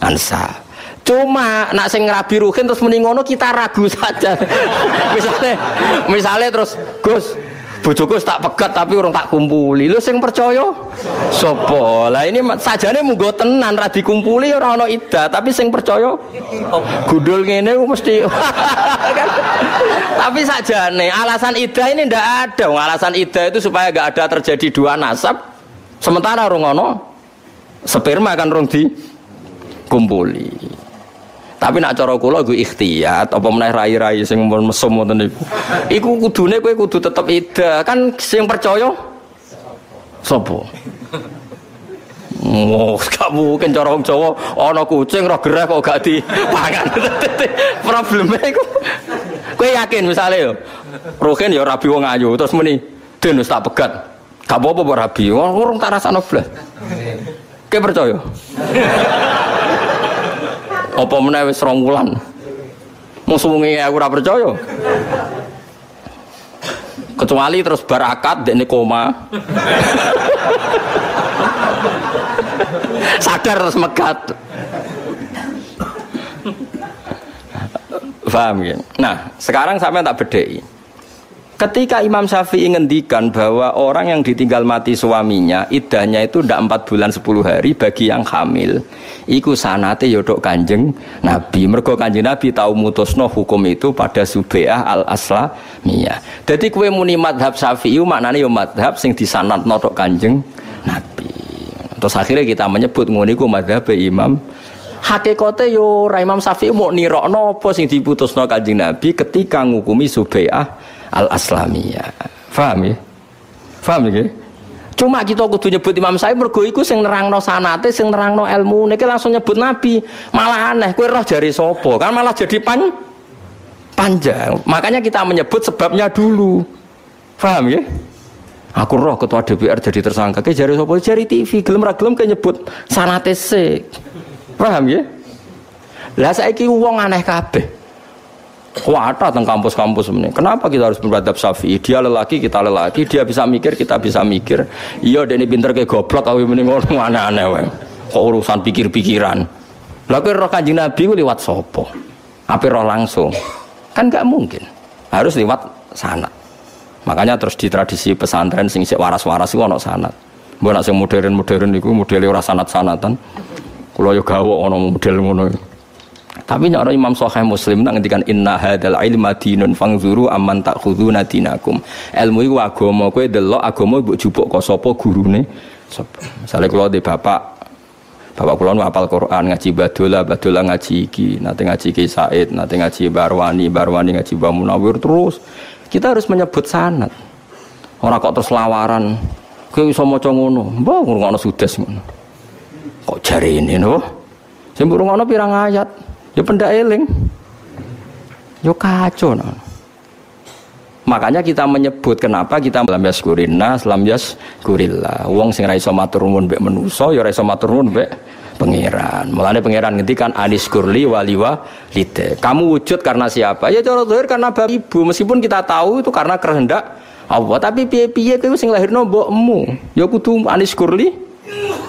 Speaker 1: ansa cuma nak sing rabi ruhin terus mending ngono kita ragu saja misalnya misalnya terus Gus bojoku tak pegat tapi orang tak kumpuli. Lu sing percaya? Sopo? Lah ini sajane munggo tenan ra dikumpuli ora ana ida tapi sing percaya? Gundul ngene mesti. Kan? tapi sajane alasan ida ini ndak ada. Alasan ida itu supaya gak ada terjadi dua nasab. Sementara orang ono sperma kan rong di kumpuli. Tapi nak cara kula gue ikhtiyat apa meneh rai-rai sing mesum ngoten niku. Iku kudune kowe kudu tetep ida. Kan sing percaya sapa? Oh, gak mungkin cara wong Jawa ana kucing roh gerah kok gak dipangan. Probleme iku. Kowe yakin misalnya yo. Rohen ya rabi wong ayu terus muni, "Den wis tak pegat." Gak apa-apa rabi. Wong tak rasane blas. Kowe percaya? Apa meneh wis rong wulan. Musuhe aku ora percaya. Kecuali terus barakat dekne koma. Sadar terus megat. Paham ya? Nah, sekarang sampai tak bedai. Ketika Imam Syafi'i ngendikan bahwa orang yang ditinggal mati suaminya idahnya itu ndak empat bulan sepuluh hari bagi yang hamil. Iku sanate yodok kanjeng Nabi. Mergo kanjeng Nabi tahu mutusno hukum itu pada Subeah al Aslamiyah. Jadi kue muni madhab Syafi'i maknanya yo madhab sing disanat notok kanjeng Nabi. Terus akhirnya kita menyebut nguni ku madhab Imam hakikate yo Imam Syafi'i mau nirokno apa sing diputusno kanjeng Nabi ketika ngukumi Subeah al aslamiyah paham ya? Paham ya cuma kita kudu nyebut Imam Syafi'i mergo iku sing nerangno sanate sing nerangno ilmu niki langsung nyebut nabi. Malah aneh kowe roh jari sapa? Kan malah jadi pan panjang. Makanya kita menyebut sebabnya dulu. Paham ya? Aku roh ketua DPR jadi tersangka. Kayak jari sopo jari TV, gelem ra gelem kayak nyebut sanate se. Paham ya? Lah saiki wong aneh kabeh. Kuata tentang kampus-kampus ini. Kenapa kita harus beradab safi? Dia lelaki, kita lelaki. Dia bisa mikir, kita bisa mikir. Iya, dia ini pinter kayak goblok. Tapi ini ngono aneh-aneh. Kok urusan pikir-pikiran? Lalu roh kanjeng Nabi itu lewat sopo. Apa roh langsung? Kan gak mungkin. Harus lewat sana. Makanya terus di tradisi pesantren sing waras-waras iku ana sanat. Mbok sing modern-modern iku modele ora sanat-sanatan. Kula yo gawok ana model ngono. Tapi nek Imam Sahih Muslim nak ngendikan inna hadzal ilma dinun fangzuru amman ta'khuduna dinakum. Ilmu iku agama kowe delok agama mbok jupuk kok sapa gurune. Sapa. Misale kula di bapak Bapak kula nu hafal Quran, ngaji badola, badola ngaji iki, nanti ngaji Ki Said, nanti ngaji Barwani, Barwani ngaji Mbah Munawir terus kita harus menyebut sanat. Orang kok terus lawaran. Kowe iso maca ngono. Mbah ngrungokno sudes ngono. Kok jari ini no? Sing ngrungokno pirang ayat? Ya pendak eling. Yo kacau no. Makanya kita menyebut kenapa kita lam yaskurina, lam yaskurillah. Wong sing ra iso matur nuwun mbek manusa ya ra iso matur nuwun mbek pangeran. Mulane pangeran ngendikan anis kurli waliwa lite. Kamu wujud karena siapa? Ya cara zahir karena bapak ibu. Meskipun kita tahu itu karena kehendak Allah. Tapi piye-piye kowe sing lahirno mbokmu. Ya kudu anis kurli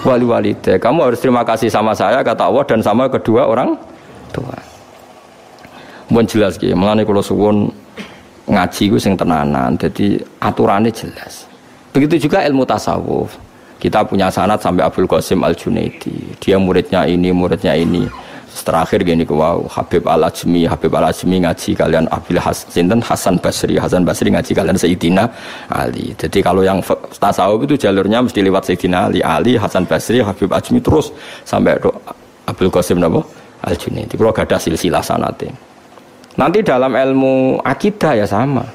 Speaker 1: wali walite. Kamu harus terima kasih sama saya kata Allah dan sama kedua orang tua. Mohon jelas gitu. Mulane kalau suwun ngaji gue sing tenanan. Jadi aturannya jelas. Begitu juga ilmu tasawuf. Kita punya sanat sampai Abdul Qasim Al Junaidi. Dia muridnya ini, muridnya ini. Terakhir gini wow, Habib Al Ajmi, Habib Al Ajmi ngaji kalian Abil Hasan Hasan Basri, Hasan Basri ngaji kalian Sayyidina Ali. Jadi kalau yang tasawuf itu jalurnya mesti lewat Sayyidina Ali, Ali, Hasan Basri, Habib Ajmi terus sampai Abdul Qasim nabo Al Junaidi. Kalau gak ada silsilah sanatnya. Nanti dalam ilmu akidah ya sama.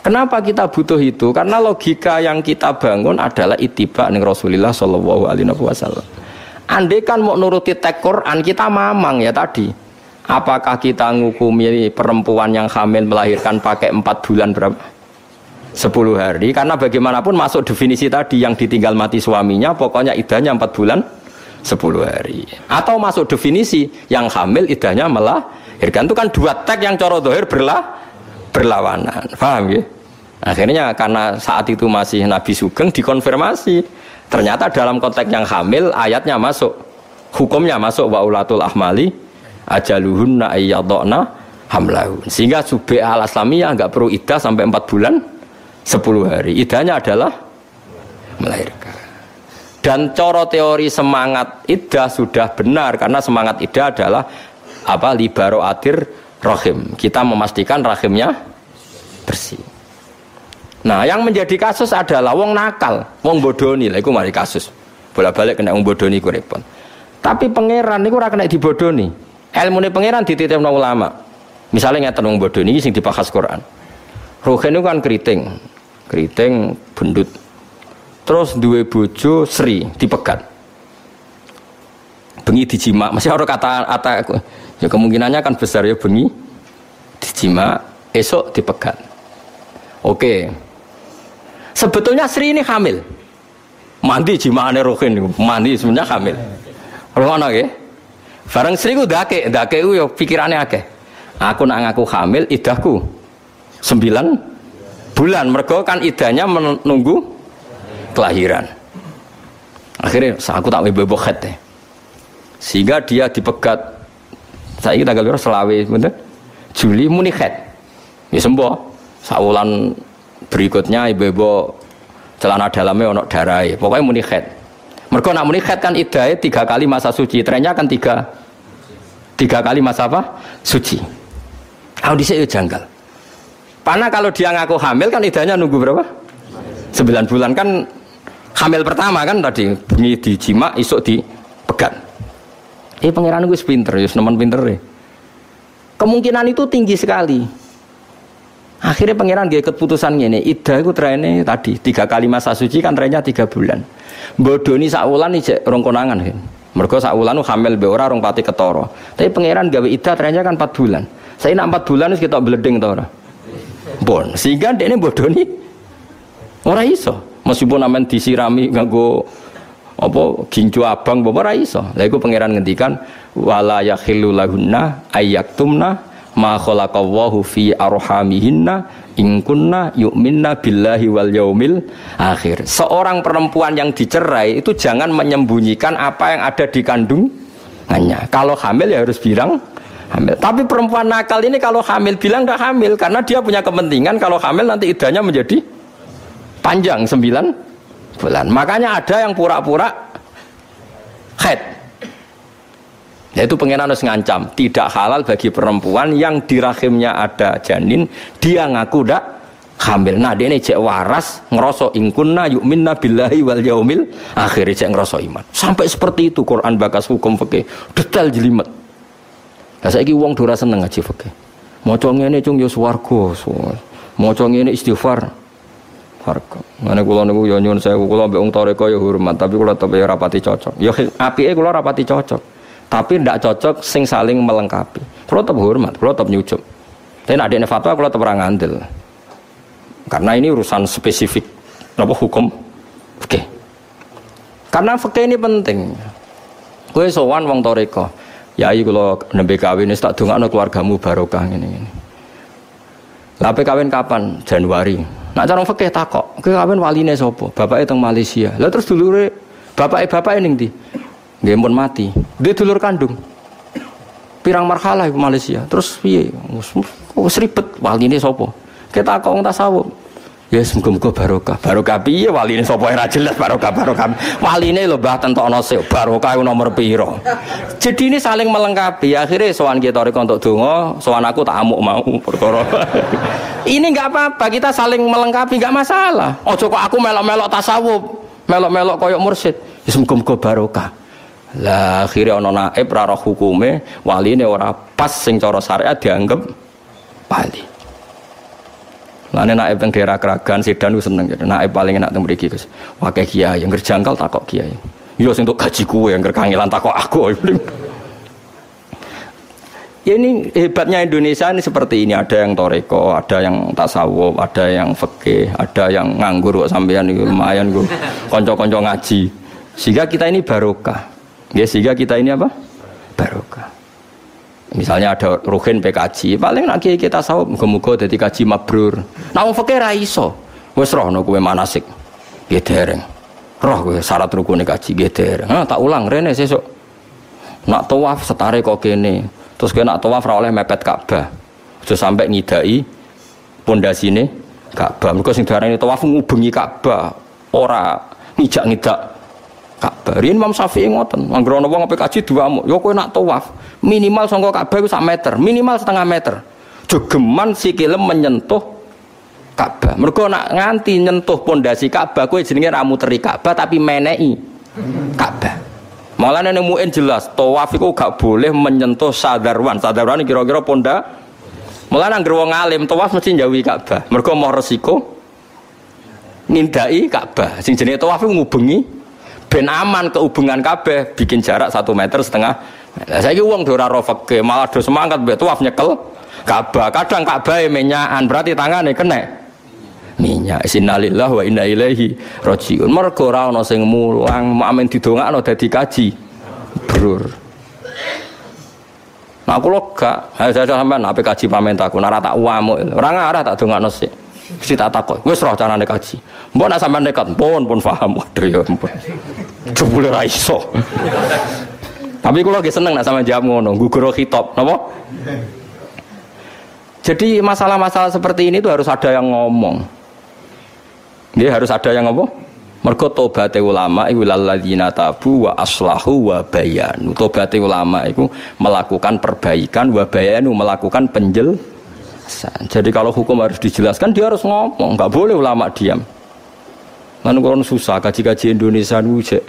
Speaker 1: Kenapa kita butuh itu? Karena logika yang kita bangun adalah itiba ning Rasulullah Shallallahu Alaihi Wasallam. Andai kan mau nuruti tek Quran kita mamang ya tadi. Apakah kita ngukumi perempuan yang hamil melahirkan pakai empat bulan berapa? Sepuluh hari. Karena bagaimanapun masuk definisi tadi yang ditinggal mati suaminya, pokoknya idahnya empat bulan sepuluh hari. Atau masuk definisi yang hamil idahnya melahirkan itu kan dua tek yang coro dohir berlah berlawanan. Paham ya? Akhirnya karena saat itu masih Nabi Sugeng dikonfirmasi. Ternyata dalam konteks yang hamil ayatnya masuk. Hukumnya masuk wa ulatul ahmali ajaluhunna ayyadna hamlahun. Sehingga subi al aslamiyah nggak perlu idah sampai 4 bulan 10 hari. Idahnya adalah melahirkan. Dan coro teori semangat idah sudah benar karena semangat idah adalah apa libaro adir rahim. Kita memastikan rahimnya bersih. Nah, yang menjadi kasus adalah wong nakal, wong bodoni lah, itu mari kasus. Bolak-balik kena wong bodoni ku repot. Tapi pangeran niku ora kena dibodoni. Ini pangeran dititipno ulama. Misalnya ngeten wong bodoni sing dibahas Quran. Rohen itu kan keriting, keriting bendut. Terus dua bojo Sri dipegat. Bengi dijima, masih orang kata kata Ya kemungkinannya kan besar ya bengi dijima, esok dipegat. Oke. Sebetulnya Sri ini hamil. Mandi jimaane rohin mandi sebenarnya hamil. Ngono ya. Bareng Sri ku dake, dake ku yo pikirannya akeh. Aku nak ngaku hamil idahku sembilan bulan. Mergo kan idahnya menunggu kelahiran. Akhirnya aku tak mau bebok Sehingga dia dipegat saya tanggal berapa selawe, bener? Juli muni head. Ya sembuh. Saulan berikutnya ibu-ibu celana dalamnya ono darah. Pokoknya muni head. Mereka nak muni head kan idai tiga kali masa suci. Trennya kan tiga tiga kali masa apa? Suci. Audisi itu janggal. Karena kalau dia ngaku hamil kan idahnya nunggu berapa? Sembilan bulan kan hamil pertama kan tadi bunyi di jima isuk di pegat Eh pangeran gue pinter, ya teman pinter ya. Kemungkinan itu tinggi sekali. Akhirnya pangeran dia keputusan ini, ida itu trennya tadi tiga kali masa suci kan trennya tiga bulan. Bodoni saulan nih rong konangan kan. Mereka saulan itu hamil be ora rong pati ketoro. Tapi pangeran gawe ida trennya kan empat bulan. Saya nak empat bulan kita beleding tora. Bon, sehingga dia ini bodoni Ora iso. Meskipun amen disirami nganggo apa gincu abang bapak ora iso. Iku pangeran ngendikan wala yakhillu lahunna ayyaktumna ma khalaqallahu fi arhamihinna in kunna yu'minna billahi wal yaumil akhir. Seorang perempuan yang dicerai itu jangan menyembunyikan apa yang ada di kandungannya. Kalau hamil ya harus bilang hamil. Tapi perempuan nakal ini kalau hamil bilang tidak hamil karena dia punya kepentingan kalau hamil nanti idahnya menjadi panjang sembilan bulan. Makanya ada yang pura-pura head. Yaitu pengenan harus ngancam tidak halal bagi perempuan yang di rahimnya ada janin dia ngaku dak hamil. Nah dia ini cek waras ngerosok ingkunna yu'minna billahi wal yaumil akhirnya cek ngerosok iman. Sampai seperti itu Quran bakas hukum fikih detail jelimet. Nah saya wong dora seneng ngaji fikih. Maca ngene cung yo swarga. Maca ngene istighfar harga. Mana kulo niku yo nyuwun sewu kulo mbek wong toreko yo hormat, tapi kulo tetep yo rapati cocok. Yo apike kulo rapati cocok. Tapi ndak cocok sing saling melengkapi. Kulo tetep hormat, kulo tetep nyucup. Tapi nek adene fatwa kulo tetep ora ngandel. Karena ini urusan spesifik apa hukum oke. Karena fikih ini penting. Kowe sowan wong toreko. Ya iki kula nembe kawin tak dongakno keluargamu barokah ngene. Lah kawin kapan? Januari. Nak cara fikih takok, kowe kawin waline sapa? Bapake teng Malaysia. Lah terus dulure bapake bapake ning ndi? Nggih pun mati. Dia dulur kandung. Pirang marhalah iku Malaysia. Terus piye? Wis ribet waline sapa? Kita kok tasawuf. Ya semoga-moga barokah. Barokah piye waline sapa ora jelas barokah barokah. Waline lho Mbah tentokno sik barokah nomor piro. Jadi ini saling melengkapi. Akhirnya sowan kita rek untuk donga, sowan aku tak amuk mau perkara. ini enggak apa-apa, kita saling melengkapi enggak masalah. Ojo kok aku melok-melok tasawuf, melok-melok koyok mursyid. Ya semoga-moga barokah. Lah akhirnya ana naib ra roh hukume, waline ora pas sing cara syariat dianggap wali. Lane naib teng daerah Kragan Sedan ku seneng jadi naib paling enak teng mriki Gus. Wakai kiai yang kerjangkal takok kiai. Yo sing untuk gaji kue yang kerkangilan takok aku. Ya ini hebatnya Indonesia ini seperti ini ada yang toreko, ada yang tasawuf, ada yang fikih, ada yang nganggur kok sampean itu lumayan gue konco-konco ngaji. Sehingga kita ini barokah. Ya sehingga kita ini apa? Barokah. Misalnya ada ruhin PKJ, paling nak kita sahut muga-muga dadi kaji mabrur. Wong fakir ra iso. Wis roh no kowe manasik. Nggih dereng. Roh kowe syarat rukune kaji nggih dereng. Nah, tak ulang rene sesuk. Nak tawaf setare kok kene. Terus kowe nak tawaf ra oleh mepet Ka'bah. Aja sampai ngidai pondasine Ka'bah. Mergo sing diarani tawaf ngubengi Ka'bah, ora ngijak-ngijak Ka'bah. Riyen Imam Syafi'i ngoten, anggere ana wong kaji diwamuk, ya kowe nak tawaf, minimal sangka Ka'bah iku sak meter, minimal setengah meter. Jogeman sikile menyentuh Ka'bah. Mergo nak nganti nyentuh pondasi Ka'bah kowe jenenge ra muteri Ka'bah tapi meneki Ka'bah. Malah nek muin jelas, tawaf iku gak boleh menyentuh sadarwan. Sadarwan kira-kira ponda Malah nang wong alim tawaf mesti jauhi Ka'bah. Mergo mau resiko ngindai Ka'bah. Sing jenenge tawaf iku ngubengi ben aman kehubungan kabeh bikin jarak satu meter setengah. Nah, saya uang dora rofek malah do semangat betul tuaf nyekel. Ka'bah kadang Ka'bah minyakan berarti tangannya kena. Minyak sinalillah wa inna ilaihi rojiun mergo ora ana sing mulang amen didongakno dadi kaji. Brur. Nah, aku lo gak, saya sampean apa kaji pamen takku, nara tak uamu, orang arah tak dongakno sih. Mesti tak takut. Wis roh carane kaji. Mbok nak sampean nekat, pun pun paham. Waduh ya ampun. Jebule. Tapi kula lagi seneng nak sama jawab ngono, gugur khitab, napa? Jadi masalah-masalah seperti ini tuh harus ada yang ngomong. Dia harus ada yang ngomong. Mergo tobat ulama iku lalladzina tabu wa aslahu wa bayanu. Tobat ulama itu melakukan perbaikan wa bayanu melakukan penjel jadi kalau hukum harus dijelaskan dia harus ngomong, nggak boleh ulama diam. Lalu kalau susah kaji-kaji Indonesia nuja.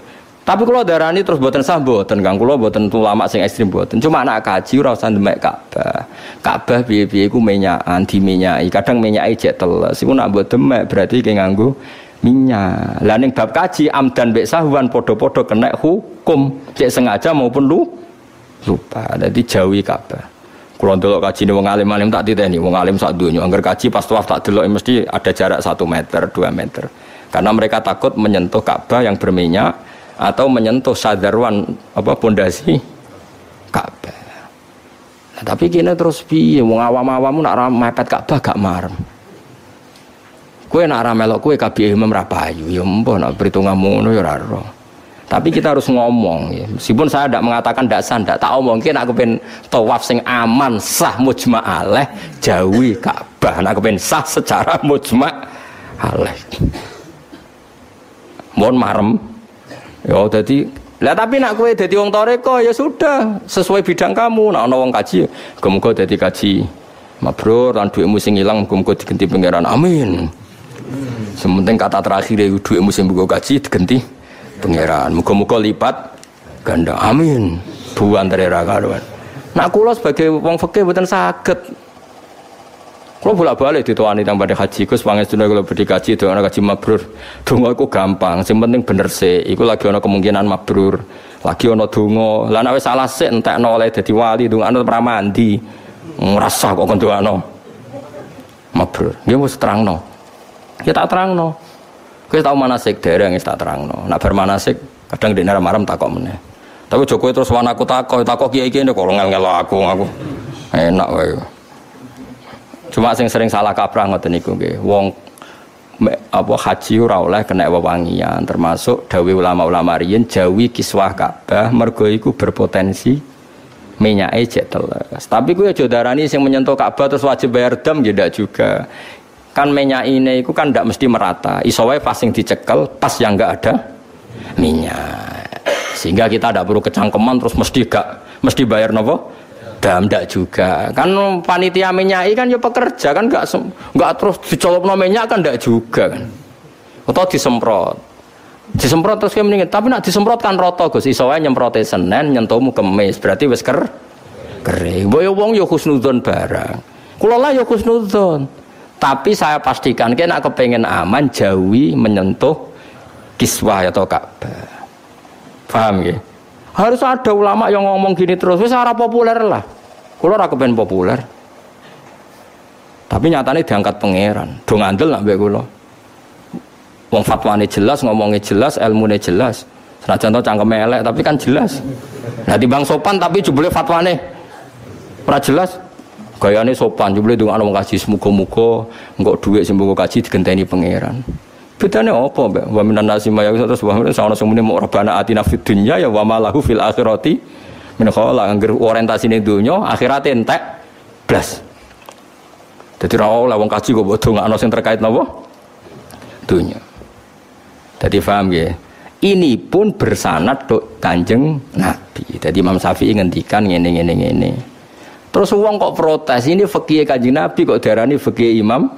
Speaker 1: Tapi kalau darah ini terus buatan sah buatan kang kalau buatan ulama sing ekstrim buatan. Cuma anak kaji ora usah demek Ka'bah. Ka'bah piye-piye iku menyakan diminyai. Kadang minyai cek teles. Iku nak buat demek berarti kayak nganggu minyak. Lah ning bab kaji amdan mbek sahwan podo-podo kena hukum cek sengaja maupun lu lupa. Jadi jauhi Ka'bah. Kalau dulu kaji ini wong alim alim tak titeni, wong alim sak dunia. Angger kaji pas tuaf tak dulu mesti ada jarak satu meter, dua meter. Karena mereka takut menyentuh Ka'bah yang berminyak atau menyentuh sadarwan apa pondasi Ka'bah. Nah, tapi kini terus piye wong awam-awam nak mepet Ka'bah gak marem. Kue nak ramelok kue kabeh imam rapayu ya mbah nak perhitungan ya tapi kita harus ngomong ya. Meskipun saya tidak mengatakan tidak sah, tidak tak mungkin aku pengen tawaf sing aman, sah mujma aleh, jauhi Ka'bah. Aku pengen sah secara mujma aleh. Mohon marem. Ya jadi lah tapi nak kue jadi wong toreko ya sudah sesuai bidang kamu. Nak ono wong kaji, kemudian jadi kaji mabrur dan duit musim hilang, kemudian diganti pangeran. Amin. Sementing kata terakhir ya duit musim buku kaji diganti pangeran. Muga-muga lipat ganda. Amin. Bu antara ra karuan. Nak kula sebagai wong fikih mboten saged. Kalau bolak-balik dituani tang pada haji, Gus pangestune kalau bedi kaji itu anak kaji mabrur. Donga iku gampang, sing penting bener sih. Iku lagi ana kemungkinan mabrur. Lagi ana donga. Lah nek wis salah sik entekno oleh dadi wali, dongane ora mandi. Ngrasa kok kon dongano. Mabrur. Nggih wis terangno. Kita terangno. Kita tahu manasik dereng tak terang no. Nak bermanasik kadang di nerem marem takok meneh. Tapi Jokowi terus wan aku takok, takok kiai kiai kok ngel ngel aku aku. Enak wae. Cuma sing sering salah kaprah ngoten niku nggih. Wong apa haji ora oleh kena wewangian termasuk dawe ulama-ulama riyen jawi kiswah Ka'bah mergo iku berpotensi minyake cek teles. Tapi kuwi aja darani sing menyentuh Ka'bah terus wajib bayar dam tidak juga kan minyak ini itu kan tidak mesti merata. Isowai pas yang dicekel pas yang nggak ada minyak. Sehingga kita tidak perlu kecangkeman terus mesti gak mesti bayar nopo? Dam tidak juga. Kan panitia minyak kan ya pekerja kan nggak nggak terus dicolok no minyak kan tidak juga kan. Atau disemprot. Disemprot terus kayak mendingin tapi nak disemprot kan roto gus. Isowai nyemprot senen nyentuhmu kemis. Berarti wes ker kering. Boyo wong yo barang. Kulola yo khusnudon tapi saya pastikan kena kepengen aman jauhi menyentuh kiswah atau Ka'bah. Paham ya? Harus ada ulama yang ngomong gini terus. Wis ora populer lah. Kulo ora kepen populer. Tapi nyatanya diangkat pangeran. Do ngandel nak mbek kula. Wong fatwane jelas, ngomongnya jelas, ilmunya jelas. Senajan to cangkem elek tapi kan jelas. Nah bang sopan tapi jebule fatwane ora jelas. Gayane sopan jebule ndongakno wong kaji semoga-moga engko dhuwit sing mbok kaji digenteni pangeran. Bedane apa, Mbak? Wa minan nasi ma terus wa minan sawana sing muni rabbana atina fid dunya ya wa malahu fil akhirati min khala angger orientasine donya akhirat entek blas. Dadi ra oleh wong kaji kok bodoh ngakno sing terkait napa? Dunya. Dadi paham ya? Ini pun bersanad dok kanjeng Nabi. Jadi Imam Syafi'i ngendikan ngene ngene ngene. Terus uang kok protes, ini fakih kaji Nabi kok darani fakih Imam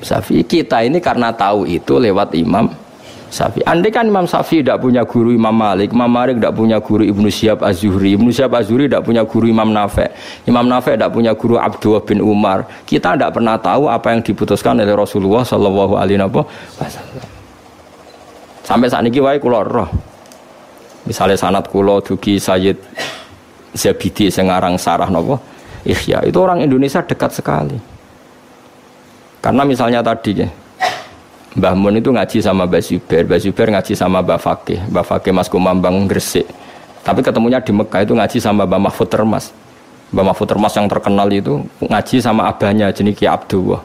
Speaker 1: Syafi'i. Kita ini karena tahu itu lewat Imam Syafi'i. Andai kan Imam Syafi'i tidak punya guru Imam Malik, Imam Malik tidak punya guru Ibnu Syihab Az-Zuhri, Ibnu Syihab Az-Zuhri tidak punya guru Imam Nafe, Imam Nafe tidak punya guru Abdullah bin Umar. Kita tidak pernah tahu apa yang diputuskan oleh Rasulullah Shallallahu Alaihi Wasallam. Sampai saat ini wae kulo roh. Misalnya sanat kulo dugi Sayyid Zabidi sengarang sarah nopo Ihya itu orang Indonesia dekat sekali. Karena misalnya tadi ya, Mbah Mun itu ngaji sama Mbah Zubair, Mbah Zubair ngaji sama Mbah Fakih, Mbah Fakih Mas Kumambang Gresik. Tapi ketemunya di Mekah itu ngaji sama Mbah Mahfud Termas. Mbah Mahfud Termas yang terkenal itu ngaji sama abahnya jenis Ki Abdullah.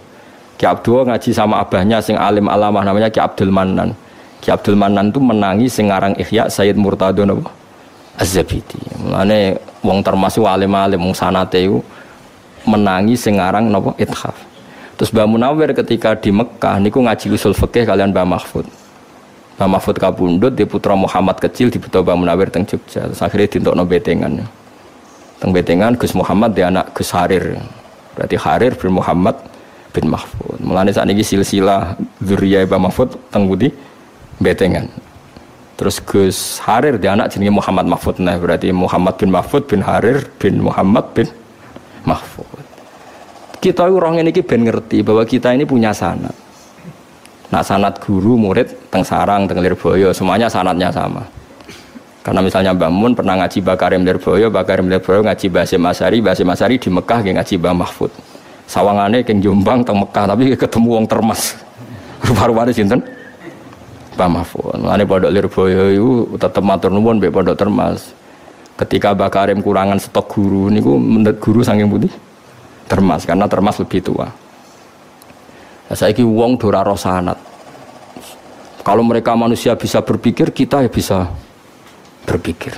Speaker 1: Ki Abdullah ngaji sama abahnya sing alim alamah namanya Ki Abdul Manan. Ki Abdul Manan itu menangi sing ngarang Ihya Sayyid Murtado napa? Az-Zabidi. Mulane wong termasuk alim-alim wong sanate iku menangi sing aran napa ithaf. Terus Mbah Munawir ketika di Mekah niku ngaji usul fikih kalian Mbah Mahfud. Mbah Mahfud kabundut di putra Muhammad kecil di putra Mbah Munawir teng Jogja. Terus akhirnya dintokno betengan. Teng betengan Gus Muhammad di anak Gus Harir. Berarti Harir bin Muhammad bin Mahfud. Mulane saat ini silsilah zuriyah Mbah Mahfud teng budi betengan. Terus Gus Harir dia anak jenis Muhammad Mahfud nah berarti Muhammad bin Mahfud bin Harir bin Muhammad bin Mahfud. Kita orang ini ben ngerti bahwa kita ini punya sanat. Nah sanat guru murid teng sarang teng lirboyo semuanya sanatnya sama. Karena misalnya Mbak Mun pernah ngaji Bakarim Lirboyo, Bakarim Lirboyo ngaji Basim Masari, Basim Masari di Mekah ngaji Mbak Mahfud. Sawangane keng Jombang teng Mekah tapi ketemu wong termas. Rupa-rupane sinten? Mbak Mahfud. Lane pondok Lirboyo itu tetep matur nuwun mbek pondok termas. Ketika Bakarim kurangan stok guru niku menurut guru saking putih termas karena termas lebih tua. Saya ini wong dora rosanat. Kalau mereka manusia bisa berpikir, kita ya bisa berpikir.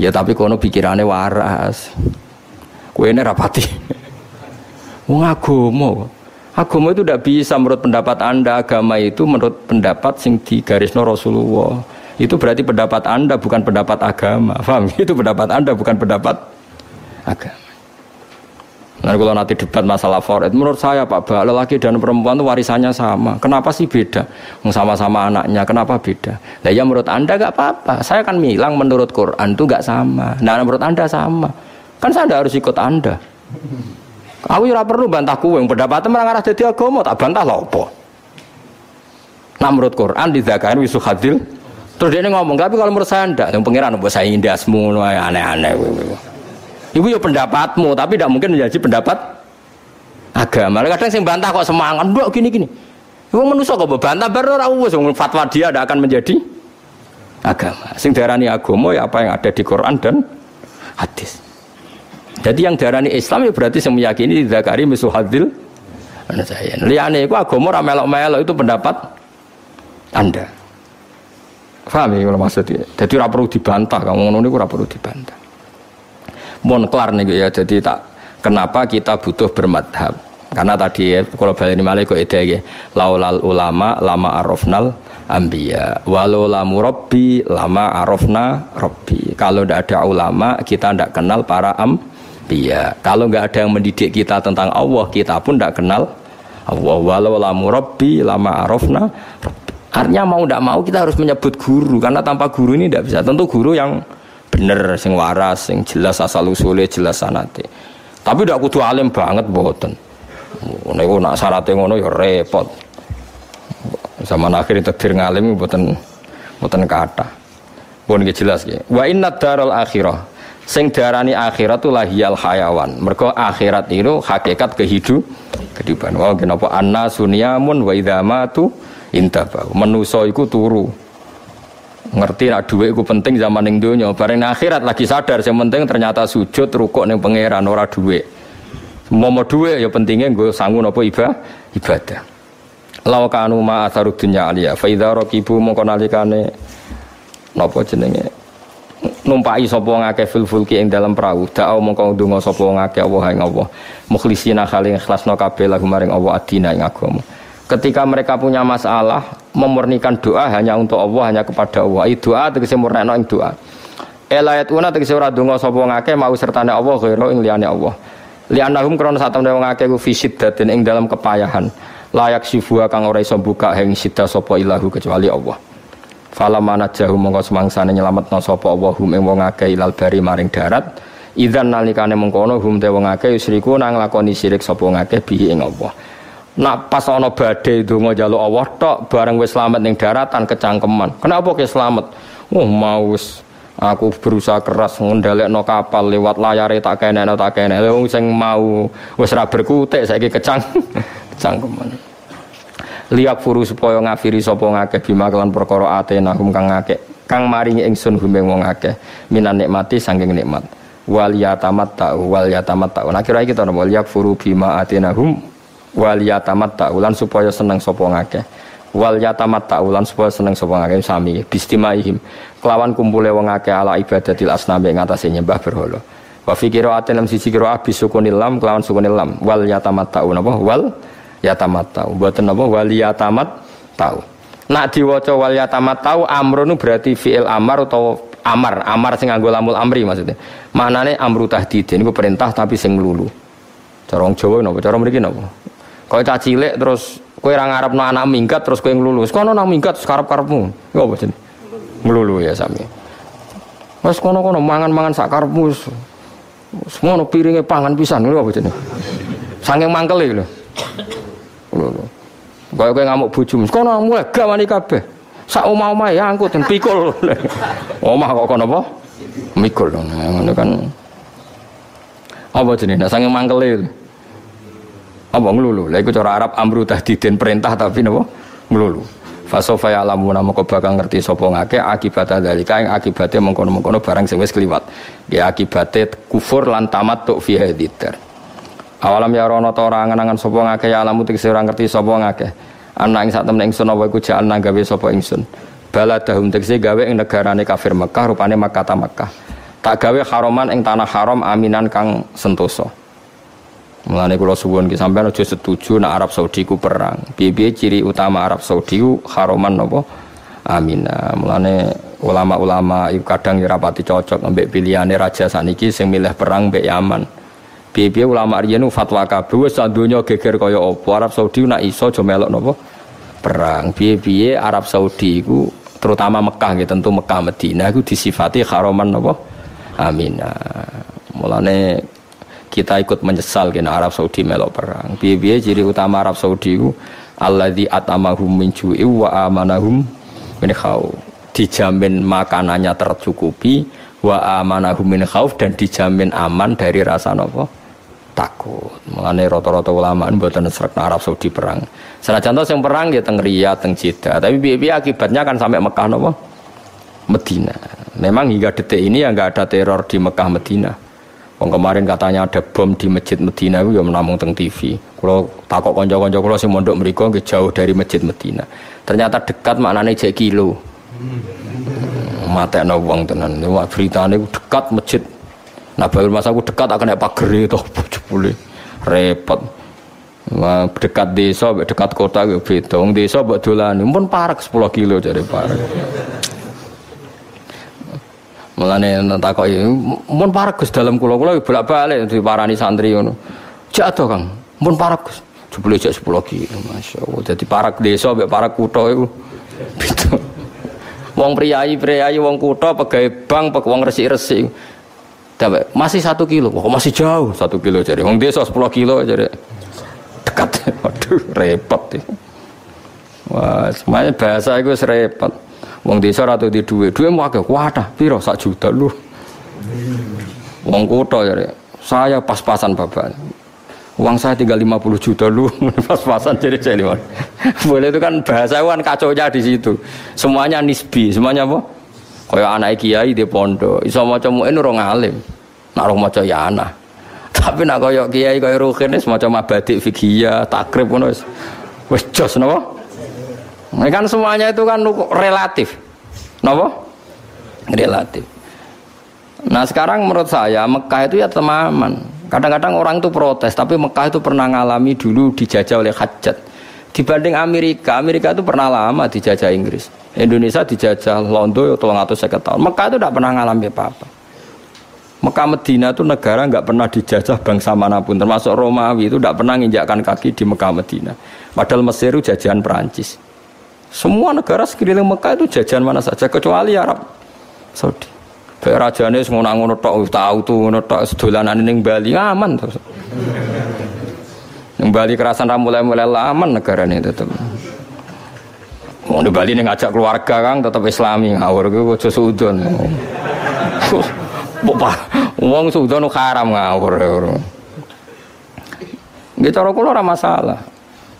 Speaker 1: Ya tapi kono pikirannya waras. Kue ini rapati. Wong. Agama itu tidak bisa menurut pendapat Anda, agama itu menurut pendapat sing di garis Rasulullah. Itu berarti pendapat Anda bukan pendapat agama. Paham? Itu pendapat Anda bukan pendapat agama. Nah, kalau nanti debat masalah fored, menurut saya Pak Bah, lelaki dan perempuan itu warisannya sama. Kenapa sih beda? Sama-sama anaknya, kenapa beda? Nah ya menurut Anda gak apa-apa. Saya kan bilang menurut Quran itu gak sama. Nah menurut Anda sama. Kan saya harus ikut Anda. Aku ora perlu bantah yang pendapat mengarah jadi agama, tak bantah lho apa. Nah menurut Quran dizakain wisu hadil. Terus dia ngomong, tapi kalau menurut saya ndak, yang pengiran buat saya indasmu aneh-aneh. Ibu ya pendapatmu, tapi tidak mungkin menjadi pendapat agama. Kadang sing bantah kok semangat, mbok gini-gini. Ibu manusia kok bantah baru ora wis fatwa dia tidak akan menjadi agama. Sing darani agama ya apa yang ada di Quran dan hadis. Jadi yang darani Islam ya berarti sing meyakini zakari misuhadil ana saya. Liyane iku agama ora melok-melok itu pendapat Anda. Paham ya kalau maksudnya? Jadi ora perlu dibantah, kamu ngono niku ora perlu dibantah mon kelar nih ya jadi tak kenapa kita butuh bermadhab karena tadi ya kalau balik ini malah kok ide ya laulal ulama lama arofnal ambia walau lamu lama arofna robbi kalau tidak ada ulama kita tidak kenal para ambia kalau nggak ada yang mendidik kita tentang Allah kita pun tidak kenal Allah. Walau lamu robbi lama arofna artinya mau tidak mau kita harus menyebut guru karena tanpa guru ini tidak bisa. Tentu guru yang bener sing waras sing jelas asal usule jelas sanate. Tapi tidak kudu alim banget boten niku nak syaratnya ngono ya repot. Zaman akhir takdir ngalim boten boten kata pun jelas ya wa inna daral akhirah sing darani akhirat tuh lahiyal hayawan. Mergo akhirat itu hakikat kehidup kehidupan. Wah kenapa anna sunyamun wa idza matu intaba menusa iku turu. Ngerti nak duit itu penting zaman yang dunia bareng akhirat lagi sadar yang penting ternyata sujud rukuk neng pangeran ora duit mau mau duit ya pentingnya gue sanggup apa ibadah ibadah. Lau kanu ma asarud dunya alia faida rokibu mongko nalikane napa jenenge numpai sapa ngake fil fulki ing dalam perahu da'au mongko ndonga sapa ngake Allah ing Allah. Mukhlisina khaling ikhlasno kabeh lagu maring Allah adina ing agama. Ketika mereka punya masalah memurnikan doa hanya untuk Allah hanya kepada Allah. Itu doa tegese murnekno ing doa. Elayat una tegese ora donga sapa ngake mau sertane Allah ghairu ing liyane Allah. Lianahum krana sak temne wong akeh ku fisiddatin ing dalam kepayahan. Layak sifua kang ora iso buka ing sida sapa ilahu kecuali Allah fala manajahu mongko semangsane nyelametno sapa Allah hum wong akeh ilal bari maring darat idzan nalikane mengkono hum te wong akeh yusriku nang lakoni sirik sapa ngakeh bihi ing Allah Nak pas ana tok bareng wis selamat ning daratan kecangkeman. Kenapa ke selamat? Oh mau aku berusaha keras ngendhalekno kapal lewat layare tak kenekno tak kenek. Wong sing mau wis ra berkutik kecang kecangkeman. Liak furu supaya ngafiri sapa ngakeh bima kelan perkara atenahum kang ngakeh kang maringi ingsun humeng wong akeh minan nikmati saking nikmat. Wal yatamat ta'u wal yatamat ta'u nah kira kita wal yakfuru bima atenahum wal yatamat ta'ulan supaya seneng sapa ngakeh. Wal yatamat ta'ulan supaya seneng sapa ngakeh sami. Bistimaihim kelawan kumpule wong akeh ala ibadatil asnami ing atase nyembah berhala. Wa fi qira'atin lam siji qira'ah bisukunil lam kelawan sukunil lam. Wal yatamat ta'u napa? Wal yatamat ta'u mboten napa wal yatamat ta'u nak diwaca wal yatamat ta'u amrun berarti fi'il amar atau amar amar sing nganggo lamul amri maksudnya manane amru tahdid ini perintah tapi sing melulu cara Jawa napa cara mriki napa Kau cah cilik terus kue orang Arab no anak minggat terus kue ngelulu. Kono nang minggat sekarap karepmu. Iku apa jenenge? Ngelulu ya sami. Mas kono kono mangan-mangan sak karepmu. Semua no piringnya pangan pisan lho apa jenenge? Saking mangkel lho. Lho. Kaya kowe ngamuk bojomu. Kono mulai gak wani kabeh. Sak omah-omah ya angkut dan pikul. omah kok kono apa? Mikul. Ngono kan. Apa jenenge? Nek sange mangkele. Apa nglulu? Lah iku cara Arab amru tahdidin perintah tapi napa? Nglulu. Fasofa ya alamu nama kau bakal ngerti sopo ngake akibat dari kain akibatnya mengkono mengkono barang sing wis keliwat. Ya akibatnya kufur lan tamat tuk fi haditer. Awalam ya rono to ora angan sopo ngake ya alamu tegese ora ngerti sopo ngake. Anak ing sak temen ingsun apa iku jalna gawe sapa ingsun. Baladahum tegese gawe ing negarane kafir Mekah rupane Makkah ta Makkah. Tak gawe haroman ing tanah haram aminan kang sentosa. Mulane kula suwun ki sampean aja setuju nek Arab Saudi ku perang. Piye-piye ciri utama Arab Saudi ku haroman napa? Amina. Mulane ulama-ulama iku kadang ya rapati cocok ambek pilihane raja saniki sing milih perang mbek Yaman. Piye-piye ulama riyen fatwa kabeh wis donya geger kaya apa Arab Saudi nak iso aja melok napa? Perang. Piye-piye Arab Saudi iku terutama Mekah gitu tentu Mekah Madinah itu disifati haroman napa? Amina. Mulane kita ikut menyesal kena Arab Saudi melok perang. Biye-biye ciri utama Arab Saudi itu alladzi atamahum min ju'i wa amanahum min khauf. Dijamin makanannya tercukupi wa amanahum min khauf dan dijamin aman dari rasa nopo takut. Mengenai rata-rata ulama mboten serak Arab Saudi perang. Salah contoh yang perang ya teng Riyadh, teng Jeddah, tapi akibatnya kan sampai Mekah nopo Medina. Memang hingga detik ini ya nggak ada teror di Mekah Medina Wong kemarin katanya ada bom di masjid Medina itu ya menamung teng TV. Kalau takut konco-konco kalau si mondok mereka jauh dari masjid Medina. Ternyata dekat maknanya jek kilo. Hmm, mata no uang tenan. Wah berita ini dekat masjid. Nah baru masa aku dekat akan apa geri itu boleh repot. Wah, dekat desa, dekat kota gue beda. desa buat dolan, pun parak 10 kilo jadi parak. Mulane takoki, mun parek dalam kula kula bolak-balik diparani santri ngono. To Kang, mun parek Gus. Jebule jak 10 kilo, masyaallah. Dadi parek desa mek parek kutha iku beda. Wong priayi priayi wong kutha pegawai bank wong resik-resik. Masih satu kilo, kok masih jauh satu kilo jadi. Wong desa 10 kilo jadi dekat. Waduh repot. Wah, semuanya bahasa itu repot. Wong desa ratu di duwe, duwe mau agak wadah, piro sak juta lu. Wong kota ya, saya pas-pasan bapak. Uang saya tinggal 50 juta lu, pas-pasan jadi jadi Boleh itu kan bahasa kan kacau di situ. Semuanya nisbi, semuanya apa? Kaya anak kiai di pondok, iso maca muin orang alim. Nak roh maca ya anak. Tapi nak kaya kiai kaya rukin semacam abadik fikih takrib ngono wis wis jos napa? Ini kan semuanya itu kan relatif. Kenapa? Relatif. Nah sekarang menurut saya Mekah itu ya temaman. Kadang-kadang orang itu protes, tapi Mekah itu pernah ngalami dulu dijajah oleh hajat. Dibanding Amerika, Amerika itu pernah lama dijajah Inggris. Indonesia dijajah Londo tolong atau tahun. Mekah itu tidak pernah ngalami apa-apa. Mekah Medina itu negara nggak pernah dijajah bangsa mana pun, termasuk Romawi itu tidak pernah menginjakkan kaki di Mekah Medina. Padahal Mesir itu jajahan Perancis. Semua negara sekeliling Mekah itu jajan mana saja kecuali Arab Saudi. Kayak rajane semua ngono tahu tuh ngono tok sedolanan ning Bali aman tuh. Ning Bali kerasan ra mulai-mulai aman negara ini tetep. Mau di Bali nih ngajak keluarga kang tetap Islami ngawur gue aja sudon. Bapak, uang sudon haram ngawur. Gitu orang kulo masalah.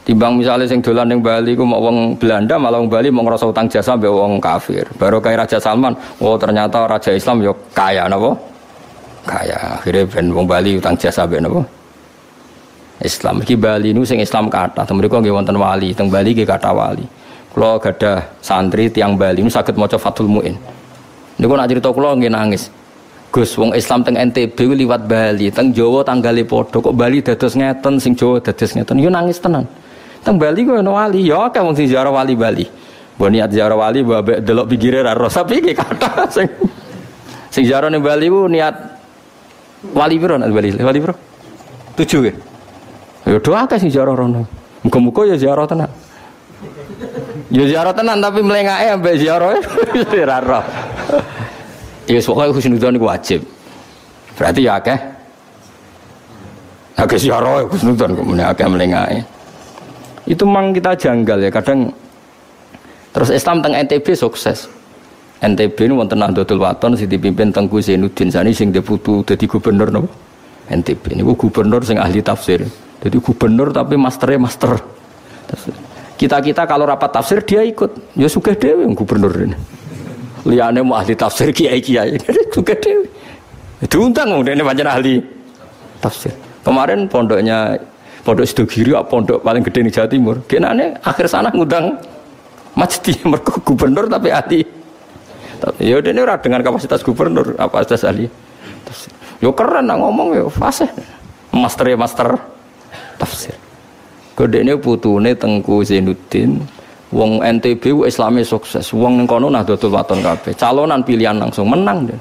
Speaker 1: Timbang misalnya sing dolan ning Bali ku mau wong Belanda malah wong Bali mau ngerasa utang jasa mbek wong kafir. Baru kayak Raja Salman, oh ternyata Raja Islam yo kaya napa? Kaya. Akhirnya ben wong Bali utang jasa mbek napa? Islam. Iki Bali nu sing Islam kata, teng mriku nggih wonten wali, teng Bali nggih kata wali. Kula gadah santri tiang Bali nu saged maca Fathul Muin. Niku nak cerita kula nggih nangis. Gus wong Islam teng NTB liwat Bali, teng Jawa tanggale padha kok Bali dados ngeten, sing Jawa dados ngeten. Yo nangis tenan. Teng Bali gue no wali, ya akeh wong sing ziarah wali Bali. Mbok niat ziarah wali mbok delok pikire ra rosa iki kata sing sing ziarah ning Bali ku niat wali piro nek Bali? Wali piro? Tujuh ya. Ya do akeh sing ziarah rono. Muga-muga ya ziarah tenan. Ya ziarah tenan tapi melengake ambek ziarah ra roh. Ya pokoke husnudzon iku wajib. Berarti ya akeh. Akeh ziarah husnudzon kemudian akeh melengake. Itu memang kita janggal ya kadang Terus Islam teng NTB sukses. NTB ini wonten Nahdlatul Waton sing dipimpin Tengku Zainuddin sani sing deputu dadi gubernur napa? NTB niku gubernur sing ahli tafsir. Jadi gubernur tapi masternya master. Kita-kita kalau rapat tafsir dia ikut. Ya dewe yang gubernur ini. Liane mau ahli tafsir kiai-kiai. Suka dewe. Diundang ini banyak ahli tafsir. Kemarin pondoknya pondok Sidogiri pondok paling gede di Jawa Timur. Kenane akhir sana ngundang Majdi mereka gubernur tapi ahli. Ya udah ini dengan kapasitas gubernur apa kapasitas ahli. Yo keren nak ngomong yo fase. Master ya master tafsir. Kodene putune Tengku Zainuddin wong NTB u Islami sukses. Wong ning kono Nahdlatul Waton kabeh. Calonan pilihan langsung menang deh.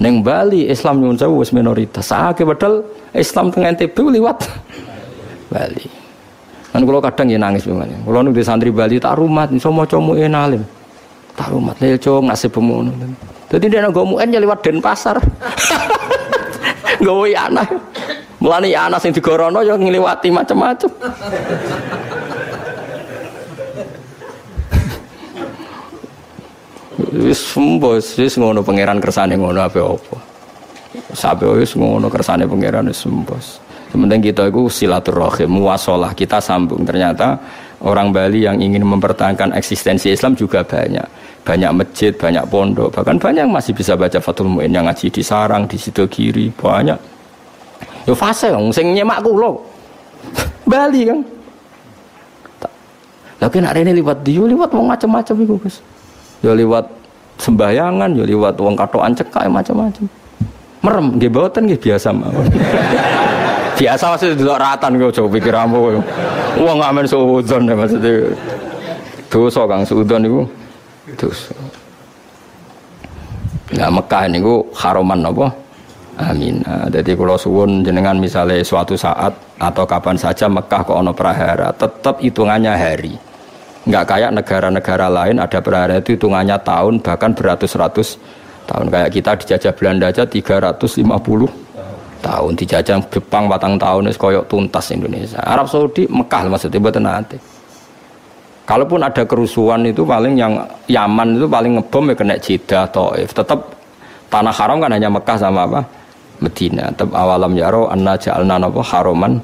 Speaker 1: Neng Bali Islam nyuwun sewu wis minoritas. Saake padahal Islam teng NTB liwat Bali. Kan kalau kadang ya nangis bagaimana. Kalau nu di santri Bali tak rumat, iso maca muin alim. Tak rumat lil cong nasib pemono. Jadi dia nggak muin ya lewat Denpasar. Gawe anak. Mulane ya anak sing digorono ya ngliwati macam-macam. Wis sembos, wis ngono pangeran kersane ngono apa apa. Sabe wis ngono kersane pangeran wis sembos. Sementing kita itu silaturahim, muasalah, kita sambung. Ternyata orang Bali yang ingin mempertahankan eksistensi Islam juga banyak. Banyak masjid, banyak pondok, bahkan banyak yang masih bisa baca Fathul Mu'in yang ngaji di Sarang, di Sidogiri, banyak. Yo fase wong sing nyemak kula. Bali kan. Lagi nak ini liwat dia, liwat wong macam-macam iku, Gus. Ya liwat sembahyangan, ya liwat wong katokan cekak macam-macam. Merem nggih mboten nggih biasa mawon. biasa maksudnya delok ratan kok coba pikir ambo. Wong amen suudon ya maksudnya. Dosa Kang suudon iku. Dosa. Nah Mekah niku haroman apa? Amin. jadi kalau suwun jenengan misalnya suatu saat atau kapan saja Mekah kok ono prahara, tetap hitungannya hari. Enggak kayak negara-negara lain ada prahara itu hitungannya tahun bahkan beratus-ratus tahun. Kayak kita dijajah Belanda aja 350 tahun dijajah Jepang batang tahun es koyok tuntas Indonesia. Arab Saudi Mekah maksudnya buat nanti. Kalaupun ada kerusuhan itu paling yang Yaman itu paling ngebom ya kena Jeddah Taif. Tetap tanah haram kan hanya Mekah sama apa? Medina. Tetap awalam yaro anna ja'alna napa haroman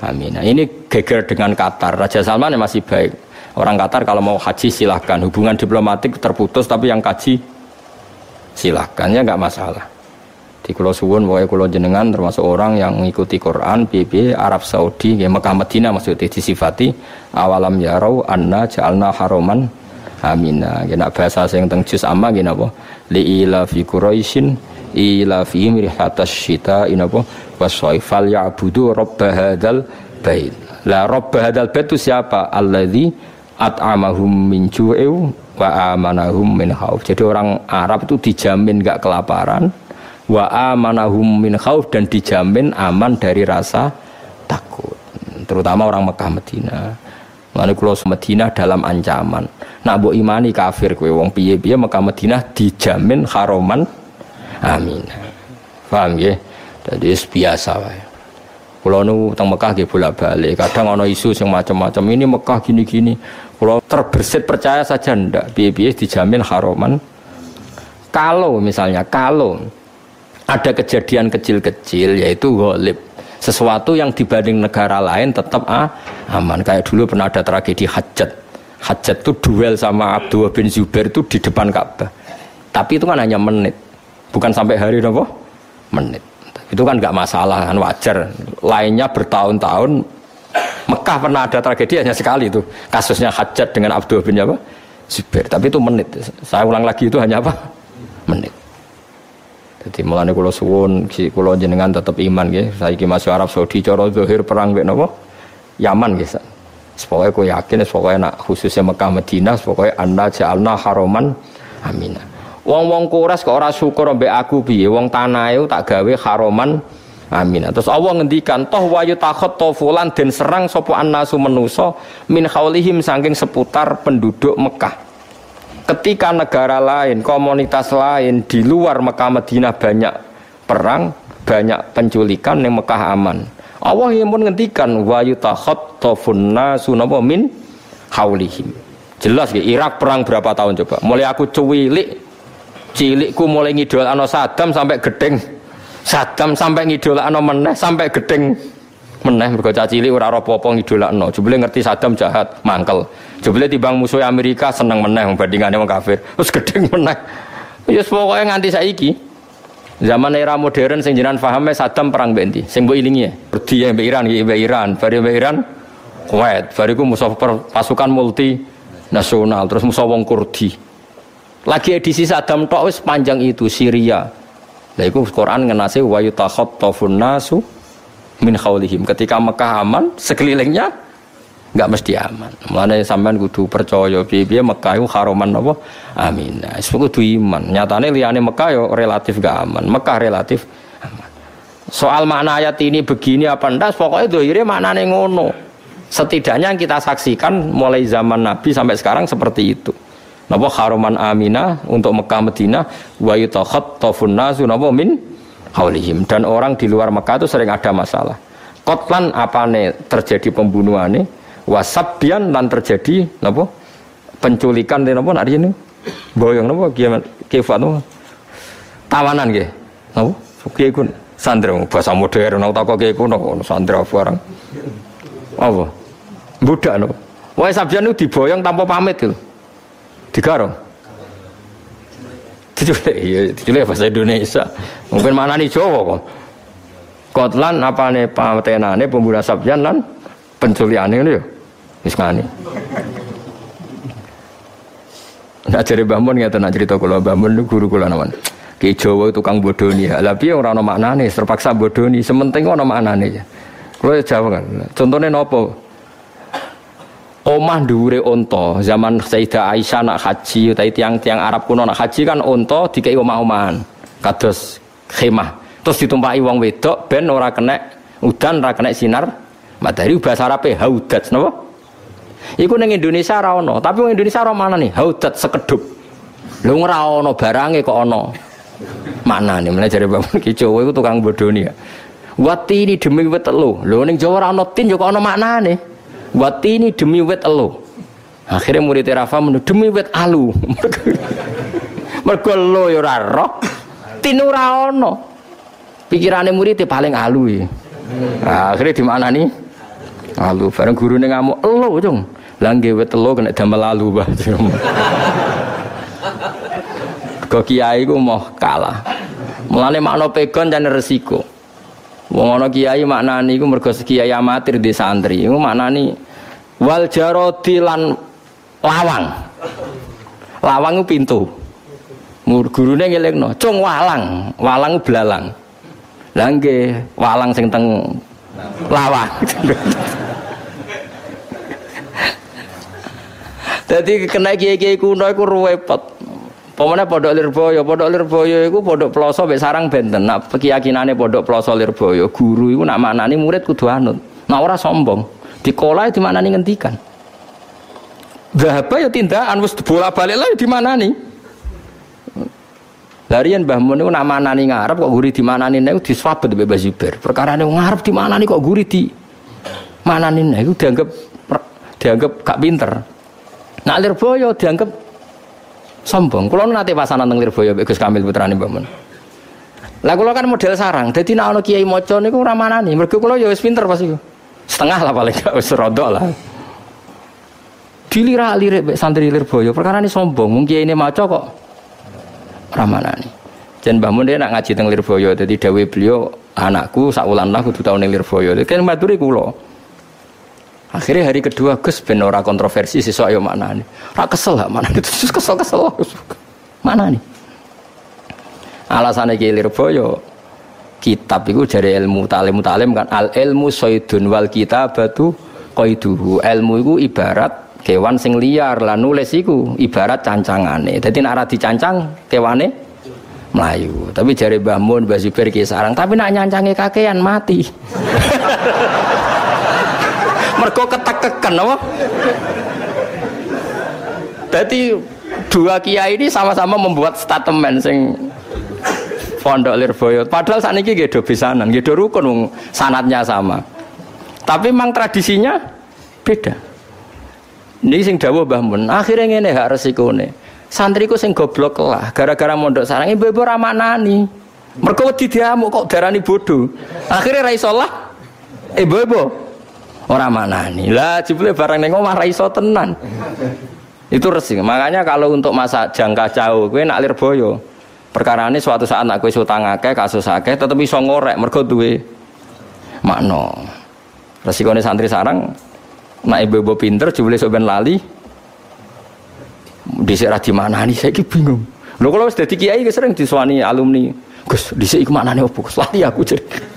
Speaker 1: amin. Nah, ini geger dengan Qatar. Raja Salman yang masih baik. Orang Qatar kalau mau haji silahkan. Hubungan diplomatik terputus tapi yang kaji silahkan ya nggak masalah. Di Kulo Suwun, pokoknya Kulo Jenengan termasuk orang yang mengikuti Quran, BB, Arab Saudi, ya Mekah Medina maksudnya disifati awalam yarau anna ja'alna haroman amina. Gina bahasa yang teng juz amma gina apa? Li ila fi ila fihim rihatas syita inapa wasaifal ya'budu rabb hadzal bait. La rabb hadzal bait itu siapa? Alladzi at'amahum min ju'in wa amanahum min khauf. Jadi orang Arab itu dijamin gak kelaparan wa amanahum min khauf dan dijamin aman dari rasa takut. Terutama orang Mekah Medina. Lalu kalau Medina dalam ancaman. Nak bu imani kafir kue wong piye piye Mekah Medina dijamin haroman Amin. Paham ya? Jadi biasa wae. Kulo nu teng Mekah nggih bolak-balik. Kadang ana isu yang macam-macam. Ini Mekah gini-gini. Kulo terbersit percaya saja ndak. Biye-biye dijamin haroman. Kalau misalnya kalau ada kejadian kecil-kecil yaitu golib sesuatu yang dibanding negara lain tetap ah, aman kayak dulu pernah ada tragedi hajat hajat itu duel sama Abdullah bin Zubair itu di depan Ka'bah tapi itu kan hanya menit bukan sampai hari nopo? Menit. Itu kan nggak masalah kan wajar. Lainnya bertahun-tahun Mekah pernah ada tragedi hanya sekali itu. Kasusnya hajat dengan Abdul bin apa? Zubair. Tapi itu menit. Saya ulang lagi itu hanya apa? Menit. Jadi mulanya kalau suwun kalau jenengan tetap iman ya saya masuk Arab Saudi coro zahir perang be nopo? Yaman gitu Pokoknya aku yakin, pokoknya nak khususnya Mekah Medina, pokoknya anda ja'alna haroman aminah. Wong-wong kuras kok ora syukur mbek aku piye? Wong tanah itu tak gawe haroman Amin. Terus Allah ngendikan toh wayu takhot fulan den serang sapa annasu menuso min khaulihim saking seputar penduduk Mekah. Ketika negara lain, komunitas lain di luar Mekah Madinah banyak perang, banyak penculikan yang Mekah aman. Allah yang pun ngendikan wayu takhot tofun nasu min haulihim Jelas gitu, Irak perang berapa tahun coba? Mulai aku cuwilik, cilikku mulai ngidol ano Saddam sampai gedeng. Saddam sampai ngidol ano meneh sampai gedeng meneh mergo cilik ora ora apa-apa ngidolakno. Jebule ngerti Saddam jahat, mangkel. Jebule timbang musuh Amerika seneng meneh bandingane wong kafir. Terus gedeng meneh. Ya pokoke nganti saiki. Zaman era modern sing jenengan pahame Saddam perang benti. Sing mbok ilingi ya. Dia mbek Iran, mbek Iran, bari mbek Iran Kuwait, bariku musuh pasukan multi nasional terus musuh wong Kurdi lagi edisi Saddam tok wis panjang itu Syria lah iku Quran ngenase wa yutakhattafun nasu min khaulihim ketika Mekah aman sekelilingnya nggak mesti aman. Mulane sampean kudu percaya piye-piye Mekah itu haroman apa? Amin. Nah, kudu iman. Nyatane liyane Mekah yo relatif gak aman. Mekah relatif aman. Soal makna ayat ini begini apa ndak pokoknya dohire maknane ngono. Setidaknya yang kita saksikan mulai zaman Nabi sampai sekarang seperti itu. Napa haruman amina untuk Mekah Madinah wa yutakhattafun nasu napa min haulihim. Dan orang di luar Mekah itu sering ada masalah. Kotlan nih terjadi pembunuhan nih wasabbian dan terjadi napa? Penculikan di napa hari ini boyong napa? Gimana kifat napa? Tawanan nggih. Napa? Kiye kun. Sandra bahasa modern tak kok kiye kuno sandra barang apa? Budak no. Wah Sabjan itu diboyong tanpa pamit itu. Digarong. Diculik, iya, diculik bahasa Indonesia. Mungkin mana nih Jawa kok. Kotlan apa nih patenane pembunuh Sabjan lan penculian ini ya. Wis ngani. Nak cari bangun ya nak cerita kalau bangun guru kula nawan. Ki Jawa tukang bodoni. Lah piye ora ana maknane, terpaksa bodoni. Sementing ana maknane ya. Kulo jawab kan. Contohnya nopo? Omah dhuwure unta zaman Sayyidah Aisyah nak haji utawi tiang-tiang Arab kuno nak haji kan unta dikei omah-omahan. Kados khemah. Terus ditumpaki wong wedok ben ora kena udan ora kena sinar matahari. Bahasa Arabe haudat napa? Iku ning Indonesia ora ono. Tapi wong Indonesia ora mana nih haudat sekedup lho ora ono barange kok ono. Mana nih mulai jare bangun ki Jawa iku tukang bodoni ya. Wati ini demi wet telu. Lho ning Jawa ora ono tin yo kok ono maknane. Wati ini demi wet elu. Akhirnya murid Rafa menurut demi wet alu. Mergo lo ya ora roh. Tin ora ono. Pikirane murid paling alu ya. Nah, akhirnya di mana nih? Alu. Bareng gurune ngamuk, "Elo, Cung." Lah nggih wet elo kena damel alu, Bah. Kok kiai ku mau kalah. Mulane makna pegon dan resiko. Wong ana kiai maknani iku mergo kiai amatir di santri. Iku maknani wal jarodi lan lawang. Lawang itu pintu. Gurune ngelingno, "Cung walang." Walang belalang. Lah nggih, walang sing teng lawang. Jadi kena kiai-kiai kuno iku ruwepet. Pemene pondok Lirboyo, pondok Lirboyo iku pondok Ploso mek sarang benten. Nak keyakinane pondok Ploso Lirboyo, guru iku nak maknani murid kudu anut. Nak ora sombong. Dikolah di mana nih ngentikan. Zahaba ya tindakan wis bola balik lah di mana nih. Larian Mbah Mun niku nak manani ngarep kok guri di manani niku diswabet Mbah Zubair. Perkara niku ngarep di manani kok guri di manani niku dianggap dianggap gak pinter. Nak Lirboyo dianggap sombong. Kulo nanti pasanan teng Lirboyo Gus Kamil putrane Mbak Mun. Lah kan model sarang. Dadi nek ana kiai maca niku ora manani. Mergo kulo ya wis pinter pas iku. Setengah lah paling gak wis lah. Dilira lirik santri Lirboyo perkara ini sombong. Mungkin ini maca kok ora manani. Jen Mbah Mun dia nak ngaji teng Lirboyo dadi dawuh beliau anakku sak wulan lah kudu tau ning Lirboyo. Kan maturi kulo. Akhirnya hari kedua Gus ben ora kontroversi sesuk ayo mana nih. Ora kesel lah mana itu kesel-kesel. Mana nih? Alasannya kilir boyo kitab itu dari ilmu talim talim kan al ilmu soidun wal kitabatu qaiduhu. Ilmu itu ibarat kewan sing liar lah nulis itu ibarat cancangane. Jadi nak dicancang kewane Melayu. Tapi jari Mbah Mun, Mbah Zubair tapi nak nyancangi kakean mati. mergo ketekeken apa jadi dua kiai ini sama-sama membuat statement sing Pondok Lirboyo. Padahal saat ini gitu bisanan, gitu rukun sanatnya sama. Tapi memang tradisinya beda. Ini sing dawuh Mbah Mun. Akhire ngene hak resikone. Santriku sing goblok lah gara-gara mondok sarang ibu-ibu ra maknani. Mergo wedi diamuk kok darani bodoh. Akhirnya ra iso lah. Ibu-ibu ora maknani. Lah jebule barang ning omah iso tenan. Itu resik. Makanya kalau untuk masa jangka jauh kowe nak lirboyo. Perkara ini suatu saat nak kowe utang akeh kasus akeh tetep iso ngorek mergo duwe makna. Santri sarang nak ibu-ibu pinter jebule sok ben lali Dhisik ra dimanani saiki bingung. Lho kalau wis dadi kiai sering disuani alumni. Gus, iku maknane opo? Gus, lali aku jadi.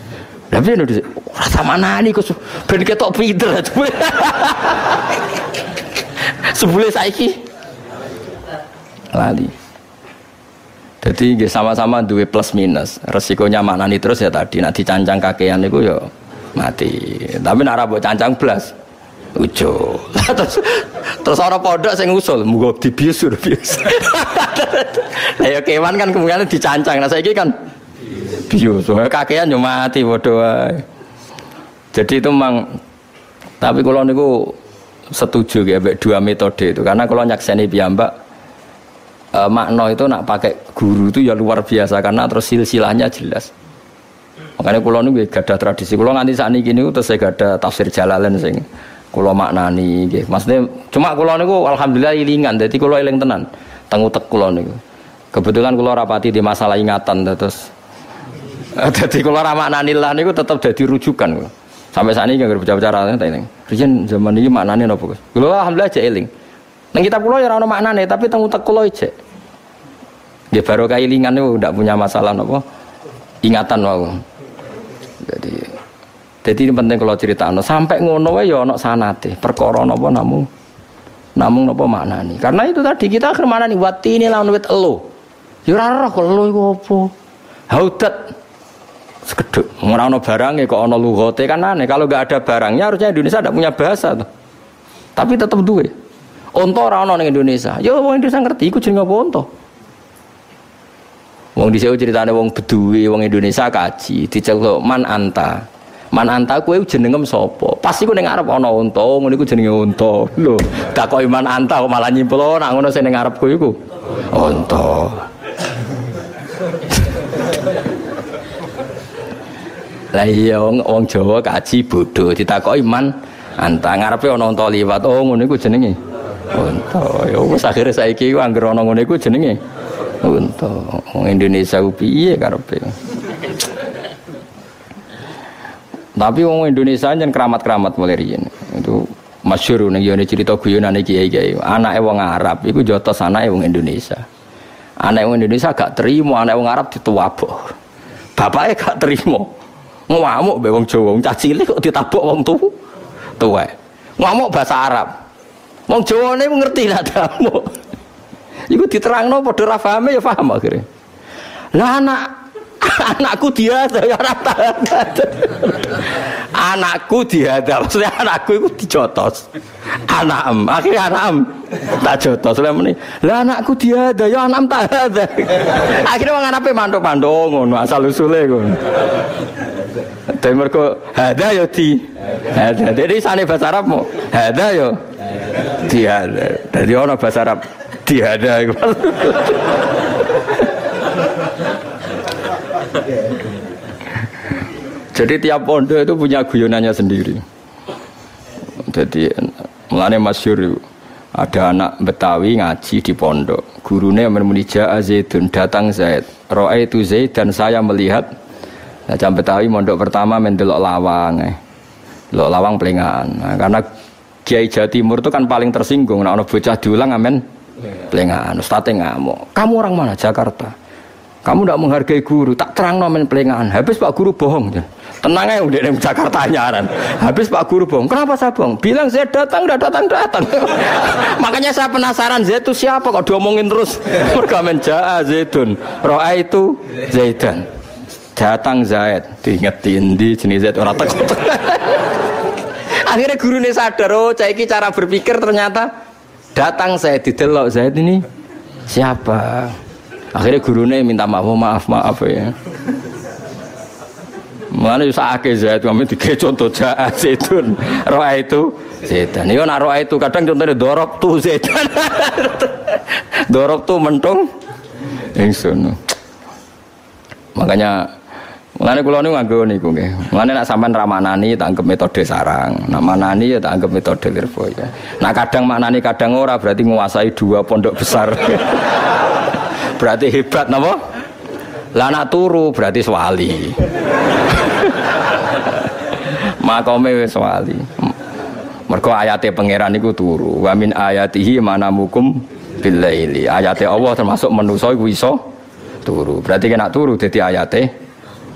Speaker 1: Lah piye no dhisik? Ora samanani Gus, ben ketok pinter. Sebule saiki lali. Jadi sama-sama duwe plus minus. Resikonya maknani terus ya tadi nanti cancang kakean itu ya mati. Tapi nak rabok cancang belas Ujo. terus terus orang pondok saya ngusul, mugo dibius bius. Lah ya kewan kan kemungkinan dicancang. Nah saiki kan bius. Wah kakean yo mati bodoh Jadi itu memang tapi kalau niku setuju ya dua metode itu karena kalau nyakseni piyambak e, makna itu nak pakai guru itu ya luar biasa karena terus silsilahnya jelas. Makanya kalau niku ada tradisi. Kalau nganti saat ini terus saya ada tafsir jalalan sing Kulo maknani nggih. Maksudnya cuma kulo niku alhamdulillah ilingan. Jadi kulo eling tenan. Teng utek kulo niku. Kebetulan kulo rapati di masalah ingatan terus. Jadi kulo ra maknani niku tetap jadi rujukan. Sampai saat ini nggak bicara-bicara tak ini. Rijen zaman ini maknani nopo Gus? Kulo alhamdulillah aja eling. Nang kita kulo ya ora ono tapi teng utek kulo aja. Dia baru kailingan itu tidak punya masalah nopo ingatan wau. Jadi jadi ini penting kalau cerita no. Sampai ngono wae ya ono sanate. Perkara napa namung namung napa maknani. Karena itu tadi kita akhir mana nih wati ini lawan wit elo. Ya ora roh kok elo iku apa. Sekeduk. Ora ono barangnya kok ono lugote kan aneh. Kalau nggak ada barangnya harusnya Indonesia tidak punya bahasa tuh. Tapi tetap duwe. Onto ora ono ning Indonesia. Ya wong Indonesia ngerti iku jenenge apa onto. Wong dhisik ceritane wong Bedui, wong Indonesia kaji, diceluk man anta. Man anta kowe jenengem sapa? Pas iku ning arep ana unta, ngono iku jenenge unta. Lho, takoki man anta kok malah nyimpul nak ngono sing ning arepku iku. Unta. Lah iya wong, Jawa kaji bodho ditakoki man anta ngarepe ana unta liwat. Oh ngono iku jenenge unta. Ya wis akhire saiki anggere ana ngono iku jenenge unta. Wong Indonesia ku piye karepe? Tapi wong Indonesia jan keramat-keramat mulai riyen. Itu masyhur ning yone cerita guyonane kiai-kiai. Anake wong Arab iku jotos anake wong Indonesia. Anak wong Indonesia gak terima anak wong Arab dituwabok. Bapaknya gak terima. Ngamuk be wong Jawa, cah cilik kok ditabok wong tuwa. Tuwa. Ngamuk bahasa Arab. Wong Jawa ne ngerti lah damu. Iku diterangno padha ra paham ya paham akhirnya. Lah anak anakku dia ya rata anakku dia maksudnya anakku itu dijotos. Anak akhirnya anak tak jotos. Lah ini lah anakku dia ada ya anak tak ada akhirnya orang anaknya mantuk mantuk ngono asal usulnya ngono. Tapi mereka ada ya di. Ada jadi sana bahasa Arab mau ada ya. Dia ada jadi orang bahasa Arab dia ada Jadi tiap pondok itu punya guyonannya sendiri. Jadi mulane masyur ada anak Betawi ngaji di pondok. Gurunya memunija Zaidun datang Zaid. Roa itu Zaid dan saya melihat nah, jam Betawi mondok pertama mendelok lawang. Eh. Delok lawang pelingan. Nah, karena Kiai Jawa Timur itu kan paling tersinggung. Nah, ono bocah diulang amen pelingan. Ustadz ngamuk. Kamu orang mana? Jakarta. Kamu tidak menghargai guru, tak terang nomen pelingan. Habis Pak Guru bohong. Tenang aja udah di Jakarta nyaran. Habis Pak Guru bohong. Kenapa saya bohong? Bilang saya datang, udah datang datang. Makanya saya penasaran Zaid itu siapa kok diomongin terus. Pergamen Ja'a Zaidun. Ro'a itu Zaidan. Datang Zaid. Diingetin di jenis Zaid orang takut. Akhirnya guru ini sadar, oh caiki cara berpikir ternyata datang saya di delok Zaid ini siapa? Akhirnya gurunya minta maaf, maaf, maaf ya. Mulane yo sakake zaid kami tiga contoh jahat zaitun. Roa itu setan. Yo nak roa itu kadang contohnya dorok tuh setan. dorok tuh mentung ingsun. Makanya Mulane kula niku nganggo niku nggih. Mulane nak sampean ra tak metode sarang. Nak manani ya tak anggap metode lirboya. Nak kadang manani kadang ora berarti menguasai dua pondok besar. berarti hebat napa? Lah nak turu berarti swali. Makome wis swali. Mergo ayate pangeran niku turu. Wa min ayatihi manamukum billaili. Ayate Allah termasuk manusa iku iso turu. Berarti kena turu dadi ayate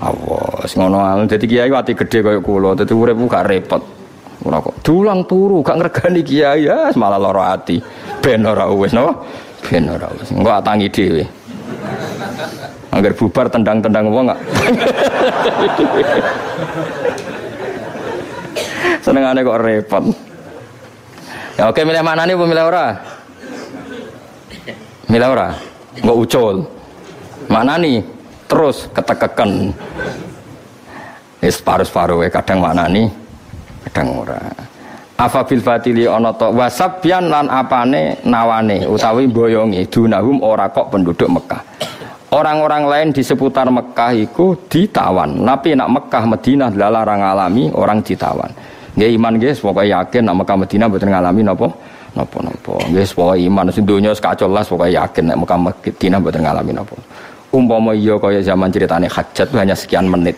Speaker 1: Allah, ngono ae. Dadi kiai ati gede kaya kula, dadi urip gak repot. Ora kok dulang turu, gak ngregani kiai, ya malah lara ati. Ben ora wis napa? Ben ora wis. Engko atangi dhewe. Angger bubar tendang-tendang wong gak. Senengane kok repot. Ya oke milih mana nih, milih ora? Milih ora? Enggak ucul. Mana nih? terus ketekeken ini separuh-separuh kadang maknani kadang ora afabil fatili ana ta wasabyan lan apane nawane utawi boyongi dunahum ora kok penduduk Mekah. Orang-orang lain di seputar Mekah itu ditawan. Tapi nak Mekah Madinah larang alami orang ditawan. Nggih iman nggih pokoknya yakin nak Mekah Madinah mboten ngalami napa? Napa-napa nggih pokoknya iman. Sing donya sekacau las pokoknya yakin nak Mekah Madinah mboten ngalami napa. Umpama iya kaya zaman ceritane hajat hanya sekian menit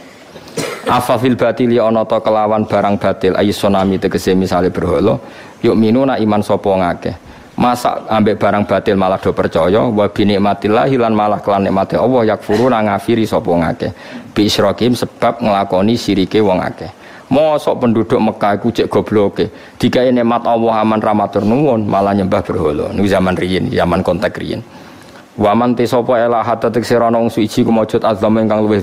Speaker 1: afafil batili ta kelawan barang batil ayi sonami tegese misale berhala yuk minuna iman sapa ngakeh masa ambek barang batil malah do percaya wa bi nikmatillah lan malah kelan nikmate Allah yakfuruna ngafiri sapa ngakeh bi isrokim sebab nglakoni sirike wong akeh Mosok penduduk Mekah iku cek gobloke. Dikai nikmat Allah aman ramatur nuwun malah nyembah berhala. Niku zaman riyin, zaman kontak riyin. Waman te sapa ela hatta tekse ana wong suci ku mujud azam ingkang luwih.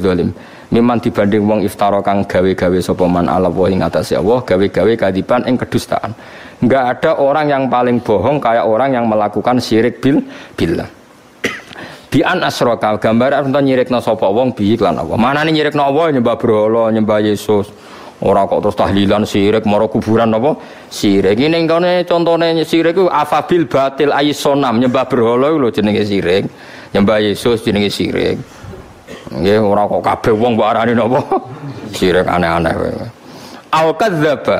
Speaker 1: Miman dibanding wong iftara kang gawe-gawe sapa man ala wa ing atase Allah gawe-gawe kadipan ing kedustaan. Enggak ada orang yang paling bohong kayak orang yang melakukan syirik bil billah. Bi an asroka gambar enten nyirikna sapa wong bi lan Allah. Manane nyirikna Allah nyembah berhala, nyembah Yesus. Ora kok terus tahlilan sirik mara kuburan apa? Sirik. Ini kene contone sirik ku afabil batil aisonam nyembah berhala lho jenenge sirik. Nyembah Yesus jenenge sirik. Nggih ora kok kabeh wong mbok arani napa? Sirik aneh-aneh wae. Al kadzdzaba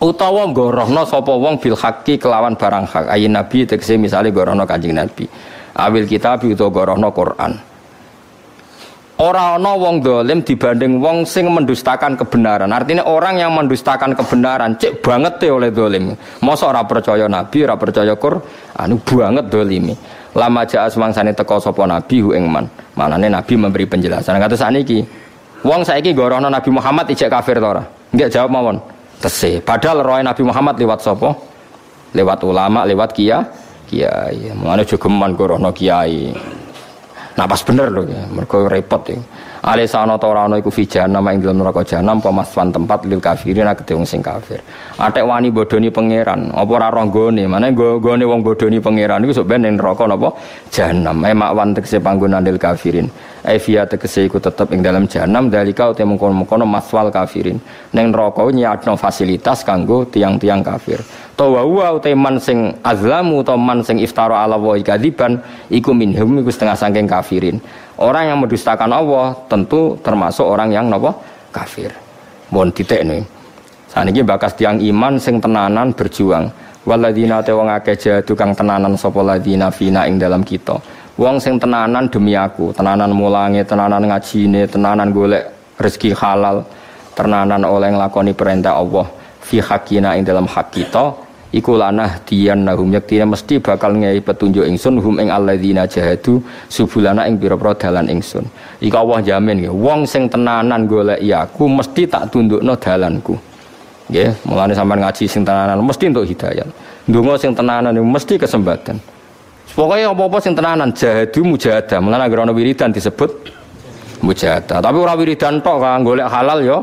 Speaker 1: utawa gorohno sapa wong bil haqqi kelawan barang hak ayin nabi tegese misale gorohno kanjeng nabi. Awil kitab utawa gorohno Quran. Orang ana wong dolim dibanding wong sing mendustakan kebenaran. Artinya orang yang mendustakan kebenaran cek banget teh oleh dolim. Masa ora percaya nabi, ora percaya Quran, anu banget dolimi. Lama jaa semangsane teko sapa nabi hu ing man. Manane nabi memberi penjelasan. Kata saniki, wong saiki gorono Nabi Muhammad ijek kafir ta ora? Enggak jawab mawon. Tese. Padahal roh Nabi Muhammad lewat sapa? Lewat ulama, lewat kia, kiai. Mulane jogeman gorono kiai. Nah pas bener loh ya, mereka repot ya. Alisana ta ora ana iku fi jahannam ing dalem neraka jahanam pemaswan tempat lil kafirin akeh wong sing kafir. Atek wani bodoni pangeran, apa ora roh gone, mane gone wong bodoni pangeran iku sok ben ning neraka napa jahanam. Emak wan tegese panggonan lil kafirin. Evia tegese iku tetep ing dalam jahanam dalika uti mengkono-mengkono maswal kafirin. Ning neraka nyiapno fasilitas kanggo tiang-tiang kafir tawa wa man sing azlamu utawa man sing iftara ala wa kadiban iku minhum iku setengah saking kafirin. Orang yang mendustakan Allah tentu termasuk orang yang napa? Kafir. Mohon titik nih saniki bakas tiang iman sing tenanan berjuang. Waladina te wong akeh jadu kang tenanan sapa ladina fina ing dalam kita. Wong sing tenanan demi aku tenanan mulange tenanan ngajine tenanan golek rezeki halal tenanan oleh nglakoni perintah Allah fi hakina ing dalam hak kita iku lanah dian nahum yaktina mesti bakal ngei petunjuk ingsun hum ing alladzina jahadu subulana ing pira-pira dalan ingsun. Iku Allah jamin ya wong sing tenanan golek aku mesti tak tundukno dalanku. Nggih mulane sampean ngaji sing tenanan mesti untuk hidayah ndonga sing tenanan mesti kesempatan pokoknya apa-apa sing tenanan jahadu mujahadah. Mulane agar ana wiridan disebut mujahadah. Tapi ora wiridan tok kan golek halal yo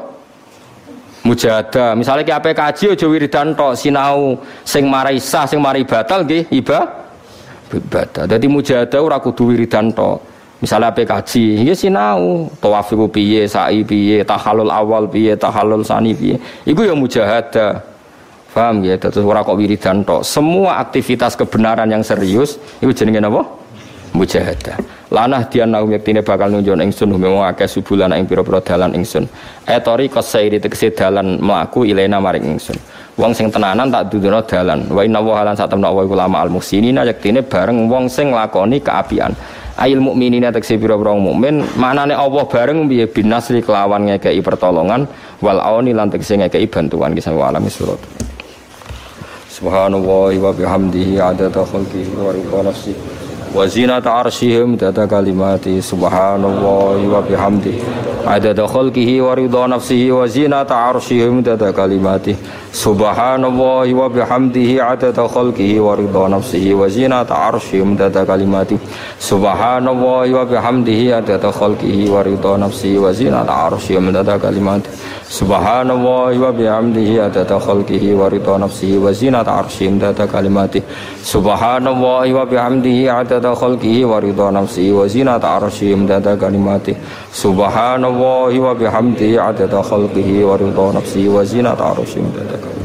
Speaker 1: mujahadah. Misalnya ki ape kaji aja wiridan tok sinau sing marai sah sing marai batal nggih iba ibadah. Dadi mujahadah ora kudu wiridan tok. Misalnya apa kaji, ya sinau, tawaf iku piye, sa'i piye, tahalul awal piye, tahalul sani piye. Iku ya mujahadah. Paham ya? Terus ora kok wiridan tok. Semua aktivitas kebenaran yang serius itu jenenge apa? Mujahadah. Lanah dia nau yektine bakal nunjuk ingsun memang akeh subulan ing pira-pira dalan ingsun. Etori kosairi tegese dalan mlaku ilena maring ingsun. Wong sing tenanan tak dudono dalan. Wa inna wa halan satamna wa ulama al muhsinina yektine bareng wong sing lakoni keapian. Ail mukminina tegese pira-pira mukmin, manane Allah bareng piye binasri kelawan ngekeki pertolongan wal auni lan tegese ngekeki bantuan kisah alami surat. Subhanallah wa bihamdihi adada khalqihi wa rida nafsihi wa zinata arsyihim dada kalimati subhanallah wa bihamdihi adada khalqihi wa rida nafsihi wa zinata arsyihim dada kalimati subhanallah wa bihamdihi adada khalqihi wa rida nafsihi wa zinata arsyihim dada kalimati subhanallah wa bihamdihi adada khalqihi wa rida nafsihi wa zinata arsyihim dada kalimati subhanallah wa bihamdihi adada khalqihi wa rida nafsihi wa zinata arsyihim dada kalimati subhanallah wa bihamdihi adada khalqihi wa rida nafsihi wa zinata arsyihim dada kalimati. Subhanallah wa bihamdihi adada khalqihi wa rida nafsihi wa zinata kalimati